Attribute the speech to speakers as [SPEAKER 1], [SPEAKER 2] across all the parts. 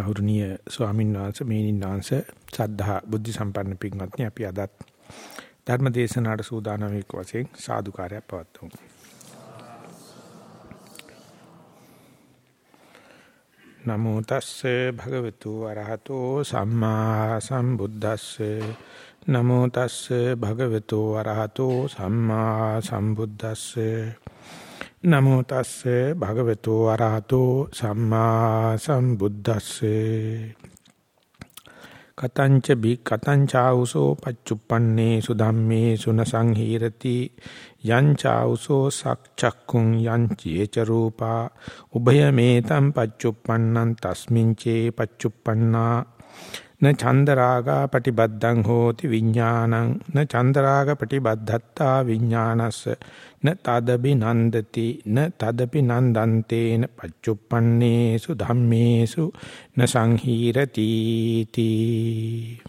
[SPEAKER 1] ගෞරවනීය ස්වාමීන් වහන්සේ මේනින් වහන්සේ සද්ධා බුද්ධ සම්පන්න පින්වත්නි අපි අදත් ධර්ම දේශනාවට සූදානම් එක් වශයෙන් සාදුකාරයක් පවත්වමු. නමෝ තස්සේ භගවතු අරහතෝ සම්මා සම්බුද්දස්සේ නමෝ තස්සේ භගවතු අරහතෝ සම්මා සම්බුද්දස්සේ නමෝ තස්සේ භගවතු වරහතෝ සම්මා සම්බුද්දස්සේ. කතංච බි කතංචාඋසෝ පච්චුප්පන්නේ සුධම්මේ සුන සංහීරති යංචාඋසෝ සක්චක්කුං යංචේච රූපා. උභයමේතම් පච්චුප්පන්නං තස්මින් චේ පච්චුප්පන්නා න චන්දරාගා පටිබද්දං හෝති විඥානං න චන්දරාග පටිබද්ධත්තා විඥානස්ස න තදබි නන්දති. න තදපි නන්දන්තේන පච්චුප්පන්නේසු ධම්මේසු. න සංහීරති තී.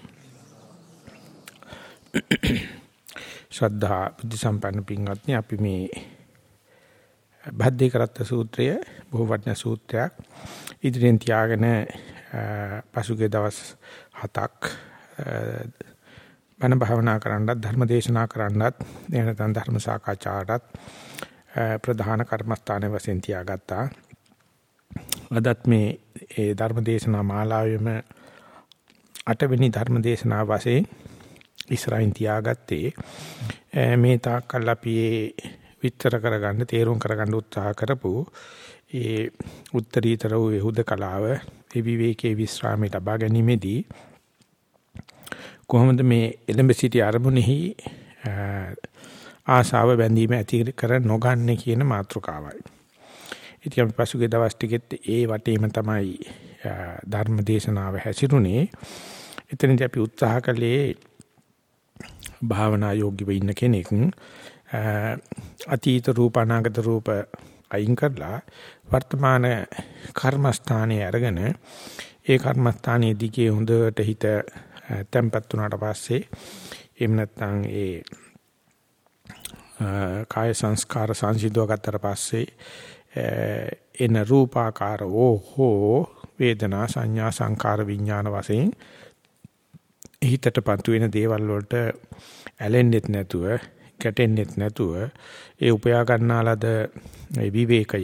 [SPEAKER 1] ශ්‍රද්ධා බුද්ධ සම්පන්න පින්වත්නි අපි මේ භද්දේ කරත්ත සූත්‍රය බොහෝ වටිනා සූත්‍රයක් ඉදිරියෙන් තියාගෙන පසුගිය දවස් 7ක් බණ භාවනා කරන්නත් ධර්ම දේශනා කරන්නත් එනතන් ධර්ම සාකච්ඡාටත් ප්‍රධාන කර්මස්ථානයේ වශයෙන් තියාගත්තා. අදත් මේ ඒ ධර්ම දේශනා මාලාවෙම අටවෙනි ධර්ම දේශනාව වශයෙන් ඉස්රායින් තියාගත්තේ මේ තාක්කල් අපි විතර කරගන්න තේරුම් කරගන්න උත්සාහ කරපු ඒ උත්තරීතර වූ යහුද කලාව ඒ විවේකයේ විස්රාමයේ ලබා ගැනීමේදී කොහොමද මේ එළඹ සිටි අරමුණෙහි ආශාව බැඳීම ඇති කර නොගන්නේ කියන මාතෘකාවයි. ඉතින් අපි පසුගිය දවස් ටිකෙත් ඒ වටේම තමයි ධර්ම දේශනාව හැසිරුණේ. එතනදී අපි උත්සාහ කළේ භාවනා යෝගීව ඉන්න කෙනෙක් අතීත රූප අනාගත රූප අයින් කරලා වර්තමාන කර්මස්ථානයේ අරගෙන ඒ කර්මස්ථානයේ දිගේ හොඳට හිත තැම්පත් වුණාට පස්සේ එහෙම නැත්නම් ඒ කාය සංස්කාර සංසිද්ධව ගත්තට පස්සේ එන රූපාකාර ඕහෝ වේදනා සංඥා සංකාර විඥාන වශයෙන් හිතට පතු වෙන දේවල් වලට ඇලෙන්නෙත් නැතුව ගැටෙන්නෙත් නැතුව ඒ උපයා ගන්නාලද විවේකය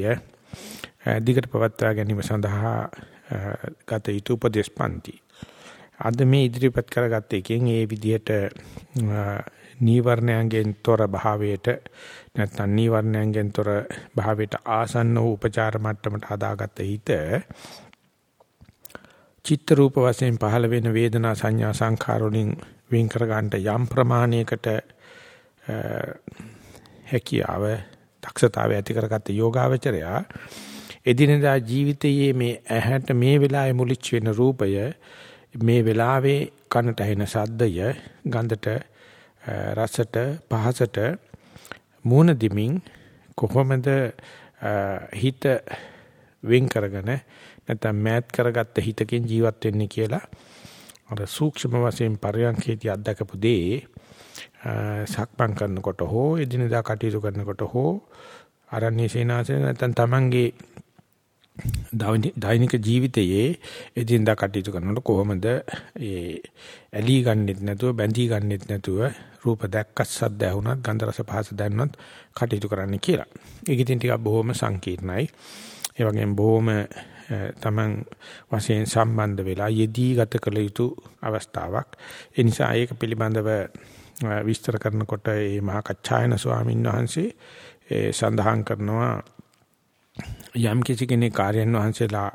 [SPEAKER 1] දිගට පවත්වා ගැනීම සඳහා ගත යුතු උපදේශපන්ති. අද මේ ඉදිරිපත් කරගත්ත එකෙන් ඒ විදිහට නීවරණයන්ගෙන් තොර භාවයට නැත්නම් නීවරණයන්ගෙන් තොර භාවයට ආසන්න වූ උපචාර මට්ටමට හදාගත්ත හිත චිත්ත රූප වශයෙන් පහළ වෙන වේදනා සංඥා සංඛාර වලින් වෙන් කර ගන්නට යම් ප්‍රමාණයකට හැකියාව දක්ෂතාවය ඇති කරගත්ත යෝගාවචරයා එදිනදා ජීවිතයේ මේ ඇහැට මේ වෙලාවේ මුලිච්ච වෙන රූපය මේ වෙලාවේ කනට ඇහෙන ශබ්දය ගඳට රසට පහසට මූණ දිමින් කොහොමද හිත වෙන් කරගෙන නැත්නම් මෑත් කරගත්ත හිතකින් ජීවත් වෙන්නේ කියලා අර සූක්ෂම වශයෙන් පරියන්කේදී අත්දකපු දේ සක්මන් කරනකොට හෝ එදිනදා කටයුතු කරනකොට හෝ අරණ්‍ය සේනාසන නැත්නම් තමන්ගේ දෛනික ජීවිතයේ එදිනදා කටයුතු කරනකොට කොහොමද ඒ ඇලී ගන්නෙත් නැතුව බැඳී ගන්නෙත් නැතුව රූප දැක්කත් සද්ද ඇහුණත් ගන්ධ රස පහස දැනුණත් කටයුතු කරන්න කියලා. ඒක ඉතින් ටිකක් බොහොම සංකීර්ණයි. ඒ වගේම බොහොම තමන් වශයෙන් සම්බන්ධ වෙලා යෙදී ගත කළ යුතු අවස්ථාවක්. ඒ නිසා ඒක පිළිබඳව විස්තර කරනකොට මේ මහා කච්චායන ස්වාමීන් වහන්සේ සඳහන් කරනවා යම් කිසි කෙනෙක් කාර්යයන් වහන්සේලා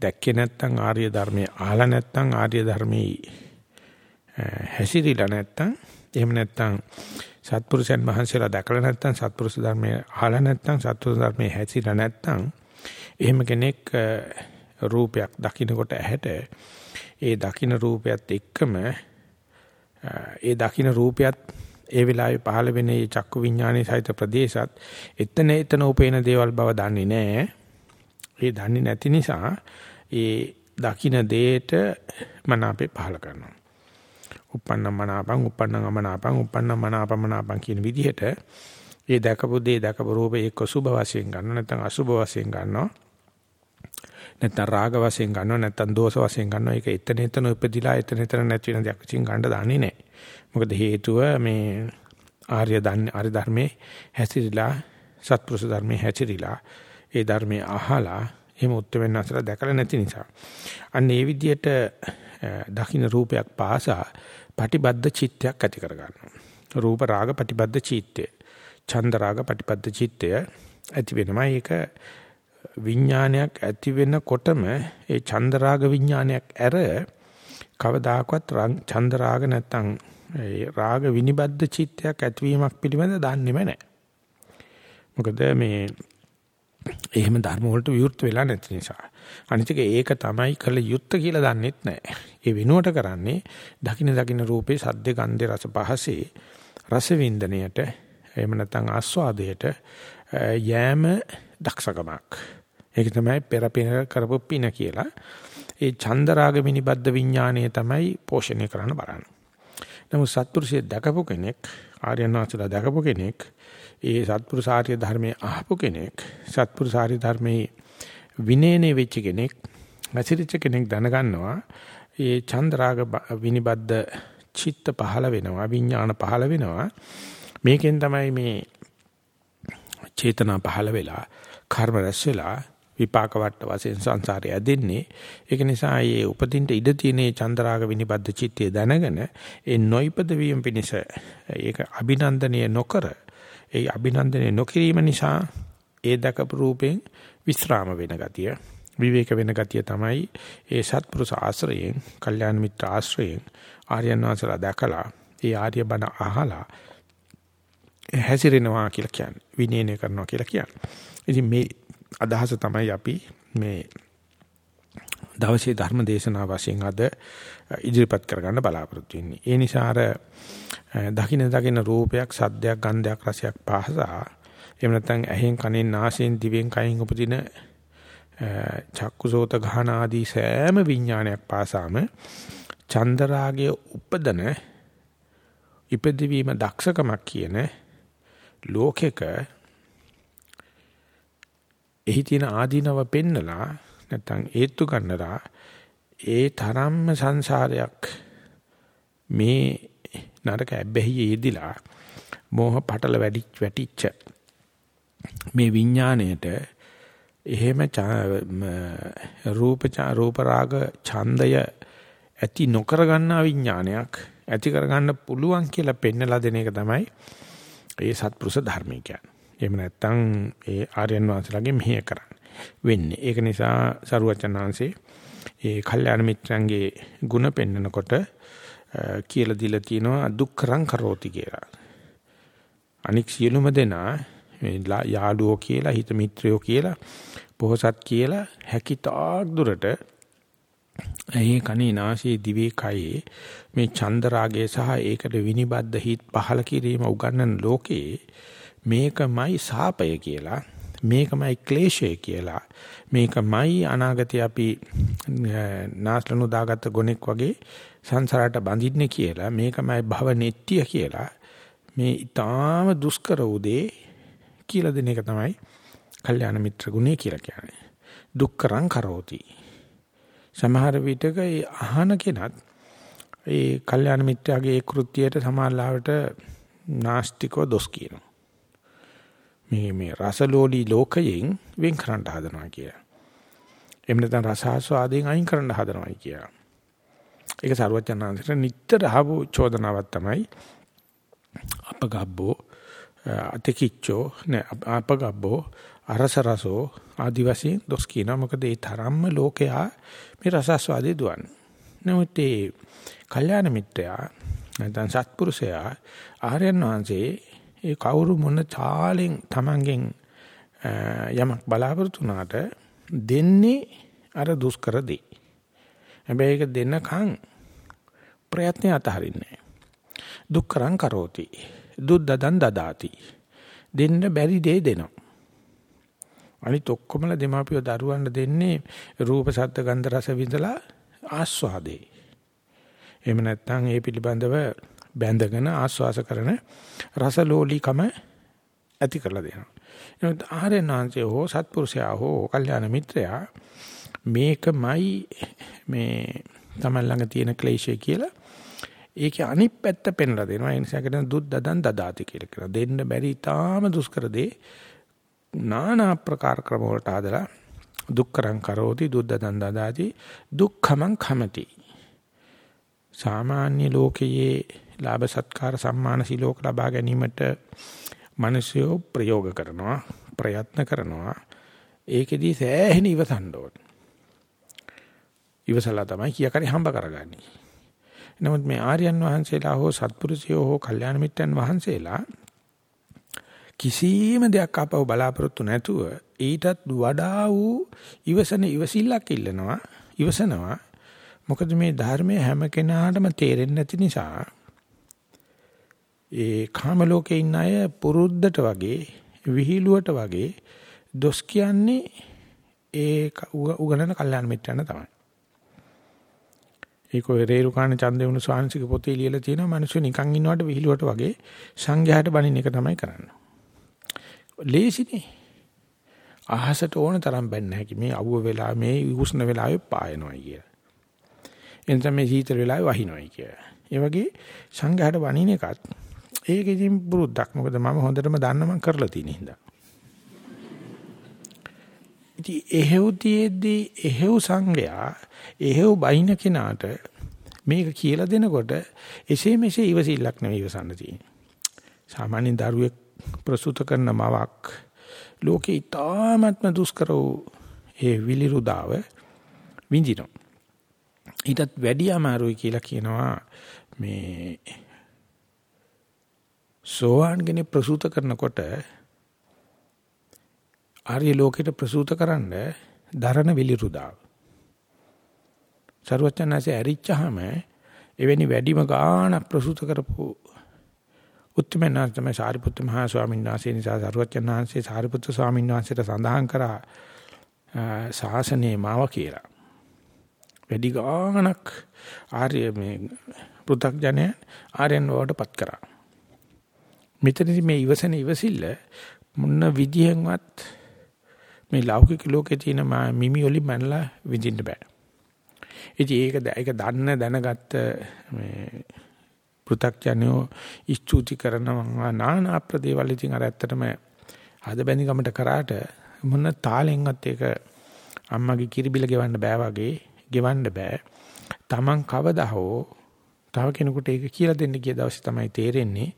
[SPEAKER 1] දැක්කේ නැත්නම් ආර්ය ධර්මයේ අහලා නැත්නම් ආර්ය ධර්මයේ හැසිරීලා නැත්නම් එහෙම නැත්නම් සත්පුරුෂයන් වහන්සේලා දැකලා නැත්නම් සත්පුරුෂ ධර්මයේ අහලා නැත්නම් සත්පුරුෂ ධර්මයේ හැසිරීලා නැත්නම් එහෙම කෙනෙක් රූපයක් දකින්නකොට ඇහැට ඒ දකින්න රූපයත් එක්කම ඒ දකින්න රූපයත් ඒ වෙලාවේ පහළ වෙන මේ චක්කු විඥානයේ සහිත ප්‍රදේශات එතන එතන උපේන දේවල් බව දන්නේ නැහැ. ඒ දන්නේ නැති නිසා ඒ දකින්න දේට මනාපේ පහළ කරනවා. uppannam manapam uppannam amanapam uppannam manapamanapan කියන විදිහට ඒ දැකපු දේ දැකපු රූපේ එක්ක සුභ වශයෙන් ගන්න නැත්නම් අසුභ වශයෙන් ගන්නවා. නැත්නම් රාග වශයෙන් ගන්නවා නැත්නම් දෝෂ වශයෙන් ගන්නවා ඒක එතන එතන උපදිලා එතන එතන නැති වෙන දෙයක් විසින් ගන්න දන්නේ නැහැ. මොකද හේතුව මේ ආර්ය දන්නේ ආර්ය ධර්මයේ හැසිරීලා සත්පුරුෂ ධර්මයේ හැසිරීලා ඒ ධර්මයේ අහලා එහෙම උත්තරෙන් අසලා දැකලා නැති නිසා. අන්න ඒ විදිහට දකින්න රූපයක් පාසා පටිබද්ධ චිත්තයක් ඇති කර ගන්නවා. රූප රාග පටිබද්ධ චිත්තය. ඡන්ද රාග පටිබද්ධ චිත්තය ඇති වෙනවා. ඒක විඥානයක් ඇති වෙනකොටම ඒ ඡන්ද රාග විඥානයක් ඇර කවදාකවත් ඡන්ද රාග නැත්තම් ඒ රාග විනිබද්ධ චිත්තයක් ඇතිවීමක් පිළිබඳ දන්නේම නැහැ. මොකද මේ එහෙම ධර්ම වලට විවෘත වෙලා නැති නිසා. අනිත් එක ඒක තමයි කළ යුත්ත කියලා දන්නෙත් නැහැ. ඒ වෙනුවට කරන්නේ දකින දකින රූපේ සද්ද ගන්ධ රස පහසේ රස වින්දනයට එහෙම නැත්නම් ආස්වාදයට යෑම දක්ෂකමක්. ඒක තමයි පෙරපින කරපු පින කියලා. ඒ චන්දරාග විනිබද්ධ විඥාණය තමයි පෝෂණය කරන්න බලන්නේ. නමුත් සත්පුරුෂය දැකපු කෙනෙක් ආර්යනාථලා දැකපු කෙනෙක් ඒ සත්පුරුෂාර්ය ධර්මයේ අහපු කෙනෙක් සත්පුරුෂාර්ය ධර්මයේ විනේනේ වෙච්ච කෙනෙක් ඇසිරිච්ච කෙනෙක් දැනගන්නවා ඒ චන්ද්‍රාග විනිබද්ද චිත්ත පහළ වෙනවා විඥාන පහළ වෙනවා මේකෙන් තමයි මේ චේතනා පහළ වෙලා කර්ම රැස් වෙලා විපාක වට වශයෙන් සංසාරය ඇදෙන්නේ ඒක නිසා මේ උපදින්න ඉඩ තියෙන චන්ද්‍රාග විනිබද්ද චිත්තය දැනගෙන ඒ නොයිපද වීම පිණිස ඒක අභිනන්දනීය නොකර ඒ අභිනන්දනය නොකිරීම නිසා ඒ දකපු රූපෙන් විස්්‍රාම වෙන ගතිය විවේක වෙන ගතිය තමයි ඒ සත්පුරුෂ ආශ්‍රයෙන්, කල්යාණ මිත්‍ර ආශ්‍රයෙන් ආර්යයන් වහන්සේලා දැකලා ඒ ආර්ය බණ අහලා හැසිරෙනවා කියලා කියන්නේ. විනයනය කරනවා කියලා කියන්නේ. ඉතින් මේ අදහස තමයි අපි මේ දවසේ ධර්ම දේශනාව වශයෙන් අද ඉදිරිපත් කරගන්න බලාපොරොත්තු වෙන්නේ. ඒ නිසා අර දකින්න දකින්න රූපයක්, සද්දයක්, ගන්ධයක්, රසයක් පහසා එහෙම නැත්නම් ඇහෙන්, කනෙන්, නාසයෙන්, දිවෙන්, කයින් උපදින චක්කුසෝත ගහන ආදී සෑම විඥානයක් පාසාම චන්දරාගයේ උපදන ඉපදවීම දක්ෂකමක් කියන ලෝකෙක එහි තියෙන ආදීනව පෙන්නලා නැත්නම් ඒත්තු ගන්නලා ඒ තරම්ම සංසාරයක් මේ නරක ඇබ්බැහි යෙදිලා මෝහ පටල වැඩි වැටිච්ච මේ විඥාණයට එහෙම රූප රූප රාග ඡන්දය ඇති නොකර ගන්නා විඥානයක් ඇති කර ගන්න පුළුවන් කියලා පෙන්නලා දෙන එක තමයි ඒ සත්පුරුෂ ධර්මය කියන්නේ. එහෙම නැත්නම් ඒ ආර්යයන් වහන්සේලාගේ මෙහෙය කරන්නේ. වෙන්නේ. ඒක නිසා සරුවචනාංශේ ඒ කල්යාණ මිත්‍රයන්ගේ ಗುಣ පෙන්නකොට කියලා දීලා තියෙනවා දුක්ඛරං කරෝති කියලා. අනික් සියලුම දෙනා යාළුවෝ කියලා හිත මිත්‍රයෝ කියලා පොහසත් කියලා හැකිතාක් දුරට ඒ කණේ නාසයේ දිවේ කයේ මේ චන්දරාගය සහ ඒකට විනිබද්ධ හිත් පහල කිරීම උගන්වන ලෝකේ මේකමයි සාපය කියලා මේකමයි ක්ලේශය කියලා මේකමයි අනාගතේ අපි නාස්ලනු දාගත්ත ගොනෙක් වගේ සංසාරයට බඳින්නේ කියලා මේකමයි භව නෙට්ටිය කියලා මේ ඊටාම දුෂ්කර උදේ කියලා දෙන එක තමයි කල්යාණ මිත්‍ර ගුණය කියලා කියන්නේ. දුක්කරං කරෝති. සමහර විටක ඒ අහන කෙනත් ඒ කල්යාණ මිත්‍යාගේ ඒ කෘත්‍යයට සමානලාවට නාස්තිකව දොස් කියනවා. මේ මේ රසලෝලී ලෝකයෙන් වෙන් කරන්න හදනවා කියලා. එහෙම නැත්නම් රසාස්වාදයෙන් අයින් කරන්න හදනවා කියලා. ඒක සරුවචනාංශයට නිට්ටර අහපු චෝදනාවක් තමයි අපගබ්බෝ අතකිච්චෝ නේ අපගබ්බෝ අරසරසෝ ආදි වශයෙන් දොස් කියනවා මොකද ඒ තරම්ම ලෝකයා මේ රසස්වාදී දුවන්නේ. නමුත් ඒ කල්යාණ මිත්‍රයා නැත්නම් සත්පුරුෂයා ආර්යයන් වහන්සේ ඒ කවුරු මොන තාලෙන් Tamangen යමක් බලාපොරොත්තු වුණාට දෙන්නේ අර දුෂ්කර දේ. හැබැයි ඒක දෙන්නකන් ප්‍රයත්න අතහරින්නේ දුක්කරං කරෝති. දුද්දදන් දදාති. දෙන්න බැරි දේ දෙනවා. අනිත් ඔක්කොමලා දෙමාපියෝ දරුවන්ට දෙන්නේ රූප ශබ්ද ගන්ධ රස විඳලා ආස්වාදේ. එහෙම නැත්නම් ඒ පිළිබඳව බැඳගෙන ආස්වාස කරන රසලෝලීකම ඇති කරලා දෙනවා එනොත් ආර්යනාංශය හෝ සත්පුරුෂයා හෝ කල්යාණ මිත්‍රයා මේකමයි මේ Taman ළඟ තියෙන ක්ලේශය කියලා ඒකේ අනිත් පැත්ත පෙන්ලා දෙනවා. ඒ නිසා කියන දුක් දදන් දදාති කියලා කියනවා. දෙන්න බැරි තාම දුෂ්කර දේ নানা ප්‍රකාර ක්‍රම වලට හදලා දුක්කරං කරෝති දුක් දදන් දදාති දුක්ඛමං khමති. සාමාන්‍ය ලෝකයේ ලාභ සත්කාර සම්මාන සිලෝක ලබා ගැනීමට මිනිස්සු ප්‍රයෝග කරනවා ප්‍රයත්න කරනවා ඒකෙදී සෑහෙන ඉවසන්න ඕන. ඉවසලා තමයි කීයකරි හම්බ කරගන්නේ. නමුත් මේ ආර්යයන් වහන්සේලා හෝ සත්පුරුෂයෝ හෝ කල්යාණ මිත්‍රයන් වහන්සේලා කිසිම දෙයක් අපව බලාපොරොත්තු නැතුව ඊටත් වඩා වූ ඉවසන ඉවසිල්ලක් ඉල්ලනවා ඉවසනවා මොකද මේ ධර්මය හැම කෙනාටම තේරෙන්නේ නැති නිසා ඒ කාම ලෝකේ ඉන්න අය පුරුද්දට වගේ විහිළුවට වගේ දොස් කියන්නේ ඒ උගනන කල්යාණ මිත්‍රයන් තමයි. ඒක ඔය රේරුකාණ චන්දේවුණු ස්වාමීන්ගේ පොතේ ලියලා තියෙනවා මිනිස්සු නිකන් ඉන්නවට විහිළුවට වගේ සංඝයාට බණින එක තමයි කරන්නේ. ලේසිනේ. අහසට ඕන තරම් බැන්න හැකි මේ අවුව වෙලා මේ උෂ්ණ වෙලාවේ පායනවා කියලා. එනිසා මේ සීතල වෙලාවේ වහිනවයි කියලා. ඒ වගේ සංඝයාට වණින එකත් ඒක ඉතින් පුරුද්දක්. මොකද මම හොඳටම දන්න මම කරලා තියෙන හින්දා. ඉතින් එහෙව් තියේදී එහෙව් සංඝයා එහෙව් බයින කෙනාට මේක කියලා දෙනකොට එසේ මෙසේ ඉවසිල්ලක් නෙවෙයි ඉවසන්න තියෙන්නේ. සාමාන්‍ය දරුවෙක් ප්‍රසූත කරන මවක් ලෝකේ ඊ타ත්ම දුෂ්කර වූ ඒ විලිරුදාව විඳිනවා. ඊටත් වැඩි අමාරුයි කියලා කියනවා මේ සෝවාන් කෙනෙක් ප්‍රසූත කරනකොට ආර්ය ලෝකෙට ප්‍රසූත කරන්න දරණ විලිරුදාව. ਸਰවඥාසේ ඇරිච්චාම එවැනි වැඩිම ගාණ ප්‍රසූත කරපු උත්මෙන්නාන් තමයි සාරිපුත්ත මහා ස්වාමීන් වහන්සේ නිසා ਸਰවඥාන්සේ සාරිපුත්ත ස්වාමීන් වහන්සේට සඳහන් කරා ශාසනයේ මාව කියලා. වැඩි ගාණක් ආර්ය මේ පෘථග්ජනය ආර්යයන් වඩටපත් කරා. මෙතනදී මේ ඉවසන ඉවසිල්ල මොන විදිහෙන්වත් මේ ලෞකික ලෝකේ තියෙන මිමි වලින් මනලා විඳින්න බෑ. ඉතින් ඒක ඒක දන්න දැනගත්ත මේ පෘථග්ජනයෝ ස්තුති කරනවා නානා ප්‍රදේවල් ඉතින් අර ඇත්තටම හද බැඳි ගමට කරාට මොන තාලෙන්වත් ඒක අම්මගේ කිරිබිල ගෙවන්න බෑ වගේ ගෙවන්න බෑ. Taman කවදා හෝ තව කෙනෙකුට ඒක කියලා දෙන්න ගිය දවසේ තමයි තේරෙන්නේ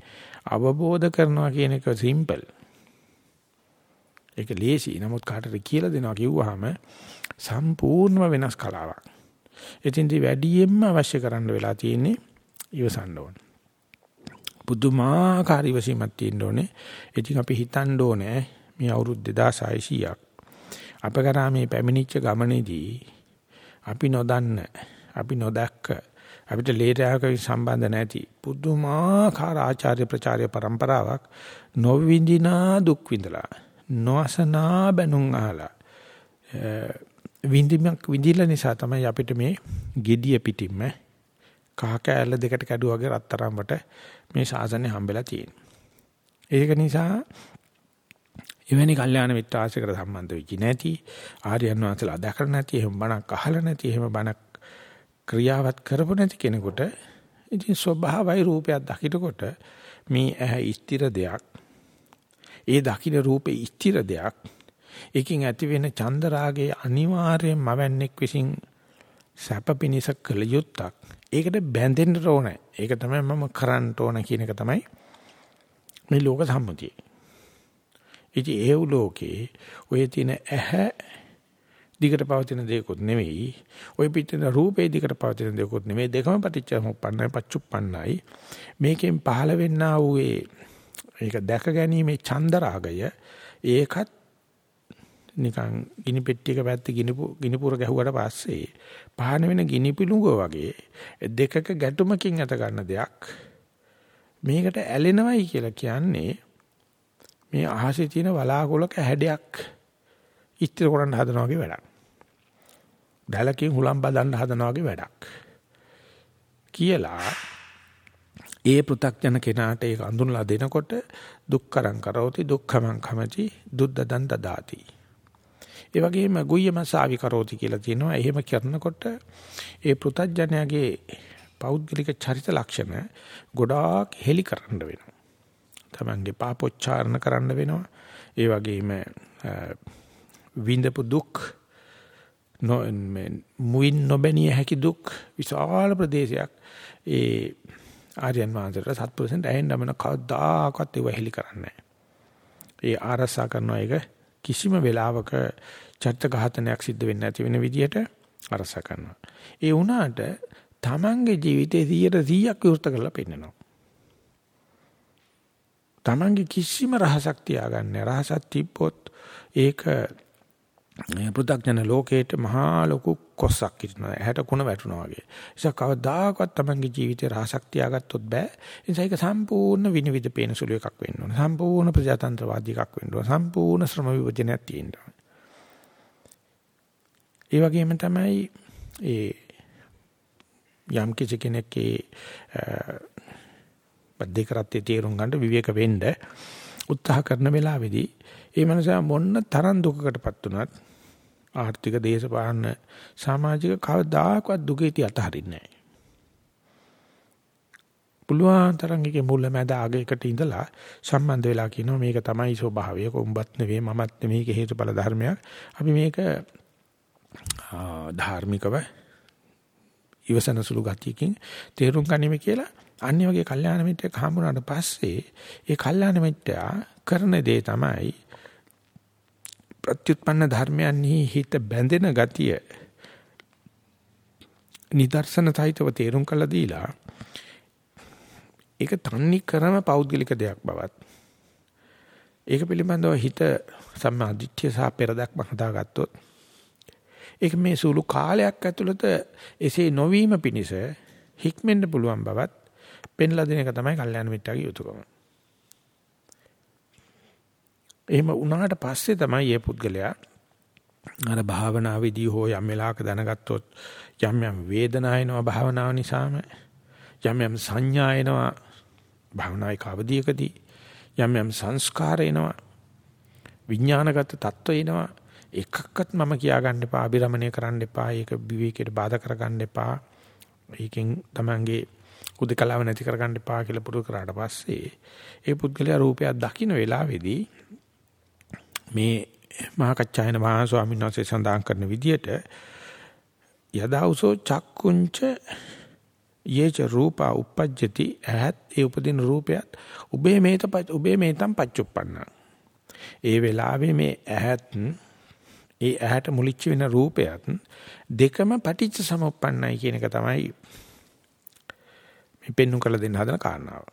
[SPEAKER 1] අවබෝධ කරනවා කියන එක සිම්පල්. ඒක ලේසි. නමුත් කාටද කියලා දෙනවා කිව්වහම සම්පූර්ණම වෙනස් කලාවක්. එතින්දි වැඩියෙන්ම අවශ්‍ය කරන්න වෙලා තියෙන්නේ ඉවසන්න ඕන. පුදුමාකාර ඉවසීමක් තියෙන්න ඕනේ. ඉතින් අපි හිතන්න ඕනේ මේ අවුරුදු 2600ක් අප කරා මේ පැමිණිච්ච ගමනේදී අපි නොදන්න අපි නොදැක්ක අපිට ලේරාවක සම්බන්ධ නැති පුදුමාකාර ආචාර්ය ප්‍රචාරය પરම්පරාවක් නොවිඳිනා දුක් විඳලා නොසනා බැනුම් අහලා විඳිමක් විඳිලා නිසා තමයි අපිට මේ gediya පිටින්ම කහ කෑල්ල දෙකට කැඩුවා වගේ රත්තරන්වට මේ ශාසනය හම්බෙලා තියෙන්නේ. ඒක නිසා එවැනි කල්යාණ මිත්‍ර ආශ්‍රයකට සම්බන්ධ වෙච්ච නැති ආර්යයන් වහන්සේලා දැකලා නැති එහෙම බණක් අහලා නැති එහෙම බණක් ක්‍රියාවත් කරපො නැති කෙනෙකුට ඉතින් ස්වභාවයි රූපයක් දකින්නකොට මේ ඇහැ ස්ථිර දෙයක් ඒ දකින්න රූපේ ස්ථිර දෙයක් ඒකින් ඇති වෙන චන්ද රාගයේ අනිවාර්යයෙන්ම මවන්නේක් විසින් සැප පිනිස කළ යුත්තක්. ඒකට බැඳෙන්න ඕනේ. ඒක තමයි මම කරන්න ඕන කියන එක තමයි මේ ලෝක සම්මුතිය. ඉතින් ඒ ලෝකේ ඔය තියෙන ඇහැ දිගට පවතින දෙයක්වත් නෙවෙයි. ඔය පිටින රූපේ දිගට පවතින දෙයක්වත් නෙවෙයි. දෙකම පටිච්චසමුප්පන්නයි පච්චුප්පන්නයි. මේකෙන් පහළ වෙන්නා වූ ඒක දැක ගැනීමේ චන්ද රාගය ඒකත් නිකන් ගිනි පෙට්ටියක පැත්ත ගිනිපු ගිනිපුර ගැහුවට පස්සේ පහන වෙන ගිනි පිලුඟ වගේ දෙකක ගැටුමකින් අත ගන්න දෙයක් මේකට ඇලෙනවයි කියලා කියන්නේ මේ අහසේ තියෙන වලාකුළක හැඩයක් ඉස්තර කරන්න හදනවා වගේ වැඩක්. දැලකින් හුලම් බදන්න හදනවා වගේ වැඩක්. කියලා ඒ පෘ탁ජන කෙනාට ඒක අඳුනලා දෙනකොට දුක්කරං කරෝති දුක්ඛමං කමති දුද්දදන් දදාති. ඒ වගේම ගුය්‍යම සාවි කරෝති කියලා තියෙනවා. එහෙම කරනකොට ඒ පෘතජ්ජනයාගේ පෞද්ගලික චරිත ලක්ෂණ ගොඩාක් හෙලි කරන්න වෙනවා. තමන්ගේ පාපොච්චාරණ කරන්න වෙනවා. ඒ වගේම විඳපු දුක් මුයින් නොබැනිය හැකි දුක් විශාල ප්‍රදේශයක් ඒ ආර්යයන් වහන්සේට සත්පුරුෂෙන්ට ඇහෙන්නම කවදාකවත් ඒව හෙලි කරන්නේ ඒ ආරසා කරන එක කිසිම වෙලාවක චරිත ඝාතනයක් සිද්ධ වෙන්නේ නැති වෙන විදියට අරසා කරනවා. ඒ වුණාට තමන්ගේ ජීවිතේ 100ක් විවෘත කරලා පෙන්නනවා. තමන්ගේ කිසිම රහසක් තියාගන්නේ රහසක් තිබ්බොත් ඒක පෘථග්ජන ලෝකේට මහා ලොකු කොස්සක් හිටිනවා. ඇහැට කුණ වැටුණා වගේ. ඒක කවදාකවත් තමන්ගේ ජීවිතේ රහසක් තියාගත්තොත් බෑ. ඒ නිසා ඒක සම්පූර්ණ විනිවිද පේන සුළු එකක් වෙන්න ඕන. සම්පූර්ණ ප්‍රජාතන්ත්‍රවාදී එකක් වෙන්න ඕන. සම්පූර්ණ ශ්‍රම විභජනයක් තියෙන්න ඕන. ඒ වගේම තමයි ඒ යම් කිසි කෙනෙක් ඒ බද්දේකරත්තේ තේරුම් ගන්න විවේක වෙන්න උත්සාහ කරන වෙලාවේදී ඒ මනසා මොන්න තරම් දුකකටපත් වුණත් ආර්ථික දේශපාලන සමාජික කවදාකවත් දුකේටි අතහරින්නේ නැහැ. පුළුවන් තරම් එකේ මුල මැද අගයකට ඉඳලා සම්බන්ධ වෙලා කියනවා මේක තමයි ස්වභාවය කොඹත් නෙවෙයි මමත් නෙවෙයි හේතුඵල ධර්මයක්. අපි මේක ධාර්මිකව ඉවසන සුළු ගතියකින් තේරුම් ගනිමු කියලා අනිත් වගේ කල්යාණ මිත්‍රයෙක් හම්බුනාට පස්සේ ඒ කල්යාණ මිත්‍රයා කරන දේ තමයි ප්‍රත්‍යুৎපන්න ධර්මයන්හි හිත බැඳෙන ගතිය නිදර්ශනසහිතව තේරුම් කළා දීලා ඒක තන්නේ කරම පෞද්ගලික දෙයක් බවත් ඒක පිළිබඳව හිත සම්මාදිට්ඨිය සහ පෙරදක්ම හදාගත්තොත් ඒක මේ සූළු කාලයක් ඇතුළත එසේ නොවීම පිණිස හික්මෙන්න පුළුවන් බවත් පෙන්ලා දෙන එක තමයි කල්යාණ මිත්‍යාගේ යුතුයකම එහෙම වුණාට පස්සේ තමයි මේ පුද්ගලයා අර භාවනාවේදී හෝ යම් වෙලාවක දැනගත්තොත් යම් යම් වේදනා එනවා භාවනාව නිසාම යම් යම් සංඥා එනවා භාවනායි කවදීකදී යම් යම් සංස්කාර එනවා විඥානගත තත්ත්ව එනවා එකක්වත් මම කියා ගන්න එපා අභිරමණය කරන්න එපා ඒක විවේකයට බාධා කරගන්න එපා. ඒකෙන් තමංගේ උදකලාව නැති කරගන්න එපා කියලා පුරුදු කරාට පස්සේ ඒ පුද්ගලයා රූපයක් දකින්න වෙලාවේදී මේ මහකච්චායන මහා ස්වාමීන් වහන්සේ සඳහන් කරන විදිහට යදාඋසෝ චක්කුංච යේච රූපා uppajjati ඇහත් ඒ උපදින රූපයත් උබේ මේත උබේ මේතම් පච්චුප්පන්න ඒ වෙලාවේ මේ ඇහත් ඒ ඇහැට මුලිච්ච වෙන රූපයත් දෙකම පටිච්ච සමුප්පන්නයි කියන එක තමයි මේ පෙන්වු කරලා දෙන්න හදන කාරණාව.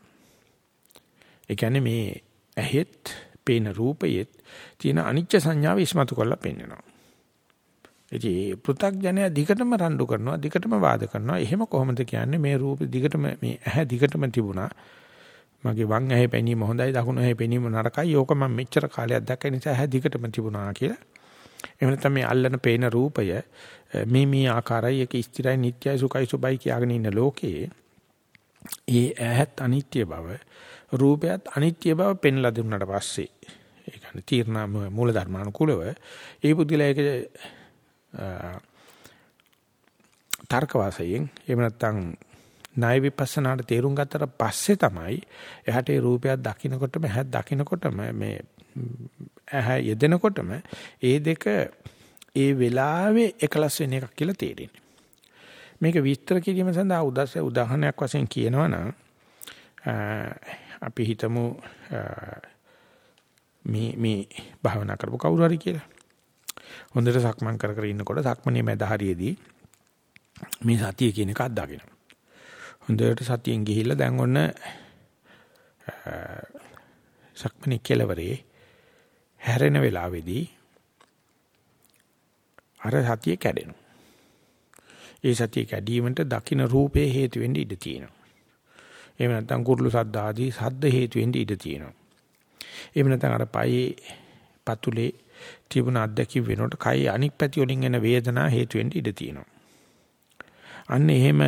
[SPEAKER 1] ඒ කියන්නේ මේ ඇහෙත් පේන රූපයෙත් තියෙන අනිච්ච සංඥාව ඉස්මතු කරලා පෙන්වනවා. ඉතින් පෘථග්ජනය දිගටම රණ්ඩු කරනවා දිගටම වාද කරනවා. එහෙම කොහොමද කියන්නේ මේ රූපෙ දිගටම මේ ඇහැ දිගටම තිබුණා. මගේ වම් ඇහි පෙනීම හොඳයි දකුණු ඇහි පෙනීම නරකයි. ඕක මම මෙච්චර කාලයක් දැක්ක නිසා ඇහැ දිගටම තිබුණා කියලා. එහෙම නැත්නම් මේ අල්ලන පේන රූපය මේ මේ ආකාරයි ඒක ස්ථිරයි නිට්ටයයි සුඛයි සුබයි කියාගෙන ඉන්න ලෝකයේ ඒ ඇහත් අනිත්‍ය බව රූපයත් අනිත්‍ය බව පෙන්ලා දුන්නාට පස්සේ ඒ කියන්නේ තීර්ණාම මූල ධර්මානුකූලව ඒ පුදුලයක තර්ක වාසයෙන් එහෙම නැත්නම් ණය විපස්සනාට තේරුම් ගත්තට පස්සේ තමයි එහට ඒ රූපයක් දකින්නකොටම ඇහත් දකින්නකොටම මේ ඇහැ යෙදෙනකොටම ඒ දෙක ඒ වෙලාවේ එකලස් වෙන එකක් කියලා තේරෙන්නේ. මේක විස්තර කිරීම සඳහා උදස්ස උදාහරණයක් වශයෙන් කියනවා නම් අපි හිතමු මේ මේ භාවනා කරපු කවුරු හරි කියලා. හොඳට සක්මන් කර කර ඉන්නකොට සක්මනේ මැද හරියේදී මේ සතිය කියන එක අත්දකින්න. හොඳට සතියෙන් ගිහිල්ලා දැන් ඔන්න සක්මනේ කෙලවරේ හැරෙන වෙලාවේදී අර සතිය කැඩෙනවා. ඒ සතිය කැඩීමට දකින්න රූපේ හේතු වෙන්න ඉඩ තියෙනවා. එහෙම නැත්නම් කුරුළු සද්ද ආදී සද්ද හේතු වෙන්න ඉඩ තියෙනවා. එහෙම නැත්නම් අර පයේ පතුලේ තිබුණ අත්දැකීම් වෙනකොට කයි අනික් පැති වලින් එන වේදනා හේතු වෙන්න ඉඩ තියෙනවා. අන්න එහෙම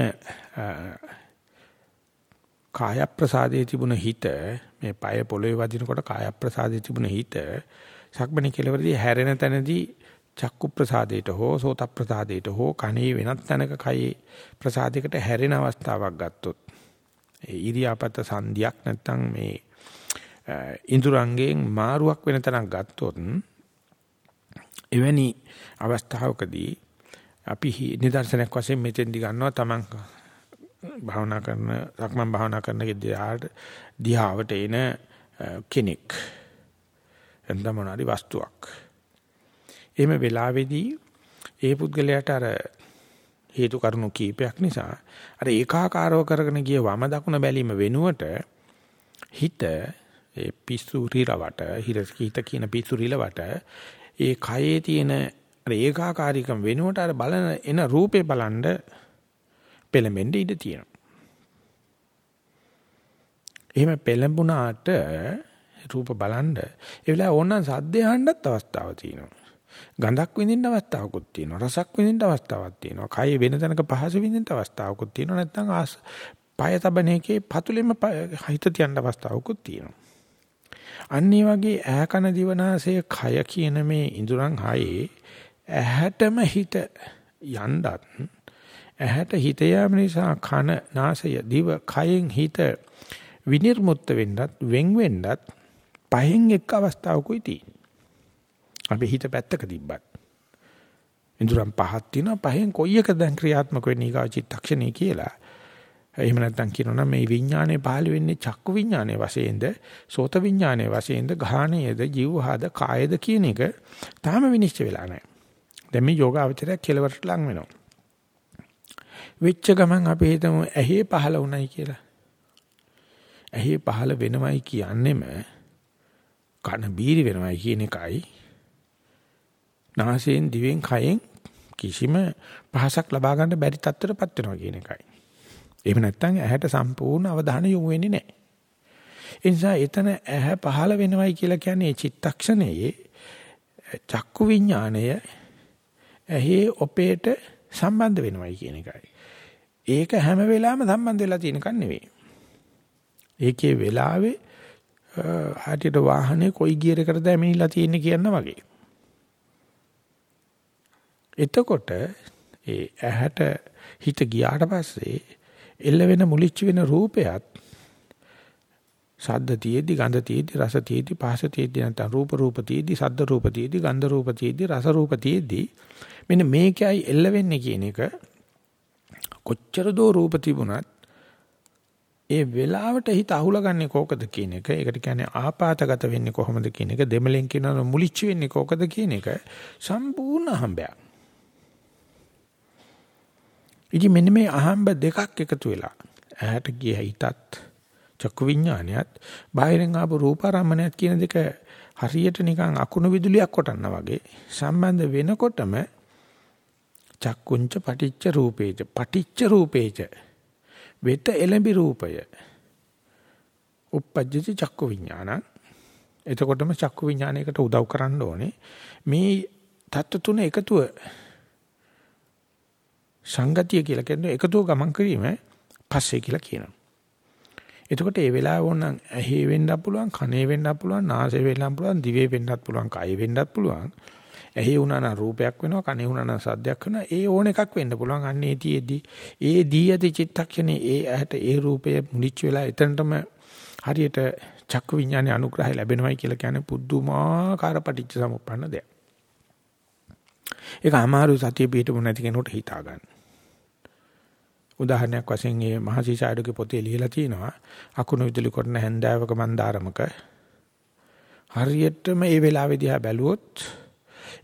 [SPEAKER 1] කාය ප්‍රසාදයේ තිබුණ හිත මේ পায় පොළවේ වදිනකොට කාය ප්‍රසාදයේ තිබුණ හිත සක්මණේ කෙලවරදී හැරෙන තැනදී චක්කු ප්‍රසාදයට හෝ සෝත ප්‍රසාදයට හෝ කනේ වෙනත් තැනක කයේ ප්‍රසාදයකට හැරෙන අවස්ථාවක් ගත්තොත් ඒ ඉරියාපත සංධියක් නැත්තම් මේ ඉඳුරංගෙන් මාරුවක් වෙන තැනක් ගත්තොත් එවැනි අවස්ථාවකදී අපි නිදර්ශනයක් වශයෙන් මෙතෙන්දි ගන්නවා Taman භාවනා කරන සක්මන් භාවනා කරන දිහාවට එන කෙනෙක්. එඳ මොනාරි වස්තුවක්. එහෙම වෙලාවේදී ඒ පුද්ගලයාට අර හේතු කාරණු කීපයක් නිසා අර ඒකාකාරව කරගෙන ගිය වම දකුණ බැලීම වෙනුවට හිත ඒ පිස්සු රිරවට හිත කියන පිස්සු රිලවට ඒ කයේ තියෙන අර ඒකාකාරීකම් වෙනුවට අර බලන එන රූපේ බලන්න පෙළඹෙන්න ඉඩ තියෙනවා. එහෙම පෙළඹුණාට රූප බලන්න ඒ වෙලාව ඕනනම් සද්දය අහන්නත් අවස්ථාවක් තියෙනවා. ගඳක් විඳින්න අවස්ථාවකුත් තියෙනවා. රසක් විඳින්න අවස්ථාවක් තියෙනවා. කය වෙන තැනක පහස විඳින්න අවස්ථාවකුත් තියෙනවා. නැත්නම් ආස් පය තබන එකේ පතුලෙම හිත තියන්න අවස්ථාවකුත් තියෙනවා. අන්න වගේ ඇහ කන දිවනාසය කය කියන මේ ඉඳුරන් හයේ ඇහැටම හිත යන්නත් ඇහැට හිත යාම නිසා කන නාසය දිව කයෙන් හිත විනිර්මුක්ත වෙන්නත් වෙන් වෙන්නත් පහෙන් එක් අවස්ථාවකුයි තියෙන්නේ. අපි හිත පැත්තක තිබ්බත්. ඉඳුරන් පහක් තියෙනවා පහෙන් කොයි එකද දැන් ක්‍රියාත්මක වෙන්නේ ඊගා චිත්තක්ෂණේ කියලා. එහෙම නැත්නම් කියනවනම් මේ විඥානය පහළ වෙන්නේ චක්කු විඥානයේ වශයෙන්ද සෝත විඥානයේ වශයෙන්ද ගාහණයේද ජීවහද කායද කියන එක තාම විනිශ්චය වෙලා නැහැ. දැන් මේ යෝගාවචරය කෙලවරට ලං වෙනවා. වෙච්ච ගමන් අපි හිතමු ඇහි පහළ වුණයි කියලා. ඇහි පහළ වෙනවයි කියන්නෙම කන බීරි වෙනවයි කියන එකයි. නාසයෙන් දිවෙන් කයෙන් කිසිම පහසක් ලබා ගන්න බැරි තත්ත්වයටපත් වෙනවා කියන එකයි. එහෙම නැත්නම් ඇහැට සම්පූර්ණ අවධානය යොමු වෙන්නේ නැහැ. ඒ නිසා එතන ඇහැ පහළ වෙනවයි කියලා කියන්නේ චිත්තක්ෂණයේ චක්කු විඥාණය ඇහි ඔපේට සම්බන්ධ වෙනවයි කියන එකයි. ඒක හැම වෙලාවෙම සම්බන්ධ වෙලා තියෙන කන් නෙවෙයි. ඒකේ වෙලාවේ හරියට වාහනේ කොයි ගියර් එකටද ඇමිනිලා තියෙන්නේ කියන වගේ. එතකොට ඒ ඇහැට හිත ගියාට පස්සේ එල්ල වෙන මුලිච්ච වෙන රූපයත් ශබ්ද තියෙද්දි ගන්ධ තියෙද්දි රස තියෙද්දි පහස තියෙද්දි නැත්නම් රූප රූප තියෙද්දි ශබ්ද රූප තියෙද්දි ගන්ධ රූප තියෙද්දි රස රූප තියෙද්දි මෙන්න මේකයි එල්ල වෙන්නේ කියන එක. කොච්චර දෝ රූප තිබුණත් ඒ වෙලාවට හිත අහුලගන්නේ කොකද කියන එක. ඒකට කියන්නේ ආපాతගත වෙන්නේ කොහොමද කියන එක. දෙමලෙන් කියනවා මුලිච්ච වෙන්නේ කොකද කියන එක. සම්පූර්ණ හම්බයක් ඉතින් මෙන්න මේ අහම්බ දෙකක් එකතු වෙලා ඇහැට ගිය හිතත් චක්කු විඥානයත් බාහිරින් ආපු රූපාරම්මණයත් කියන දෙක හරියට නිකන් අකුණු විදුලියක් කොටන්නා වගේ සම්බන්ධ වෙනකොටම චක්කුංච පටිච්ච රූපේච පටිච්ච රූපේච වෙත එළඹි රූපය. uppajjati චක්කු විඥාන. එතකොටම චක්කු විඥානයකට උදව් කරන්න ඕනේ. මේ தত্ত্ব තුන එකතුව සංගතිය කියලා කියන්නේ එකතුව ගමන් කිරීම පස්සේ කියලා කියනවා. එතකොට ඒ වෙලාව ඕනනම් ඇහි වෙන්නත් පුළුවන්, කනේ වෙන්නත් පුළුවන්, නාසය වෙන්නත් පුළුවන්, දිවේ වෙන්නත් පුළුවන්, කය වෙන්නත් පුළුවන්. ඇහි වුණා නම් රූපයක් වෙනවා, කනේ වුණා නම් සද්දයක් වෙනවා. ඒ ඕන එකක් වෙන්න පුළුවන්. අන්න ඒතියෙදි ඒ දී යති චිත්තක්ෂණේ ඒ ඇහැට ඒ රූපය මුලිච්ච වෙලා එතනටම හරියට චක්ක විඥානේ අනුග්‍රහය ලැබෙනවයි කියලා කියන්නේ පුදුමාකාර පටිච්ච සමුප්පන්න දෙයක්. ඒක අමාරු සතිය පිටුම නැති කෙනෙකුට හිතා ගන්න. උදාහරණයක් වශයෙන් මේ මහසිසාඩුගේ පොතේ ලියලා තියෙනවා අකුණු විදුලි කරන හැන්දෑවක මන්දාරමක හරියටම මේ වෙලාවේදී ආ බැලුවොත්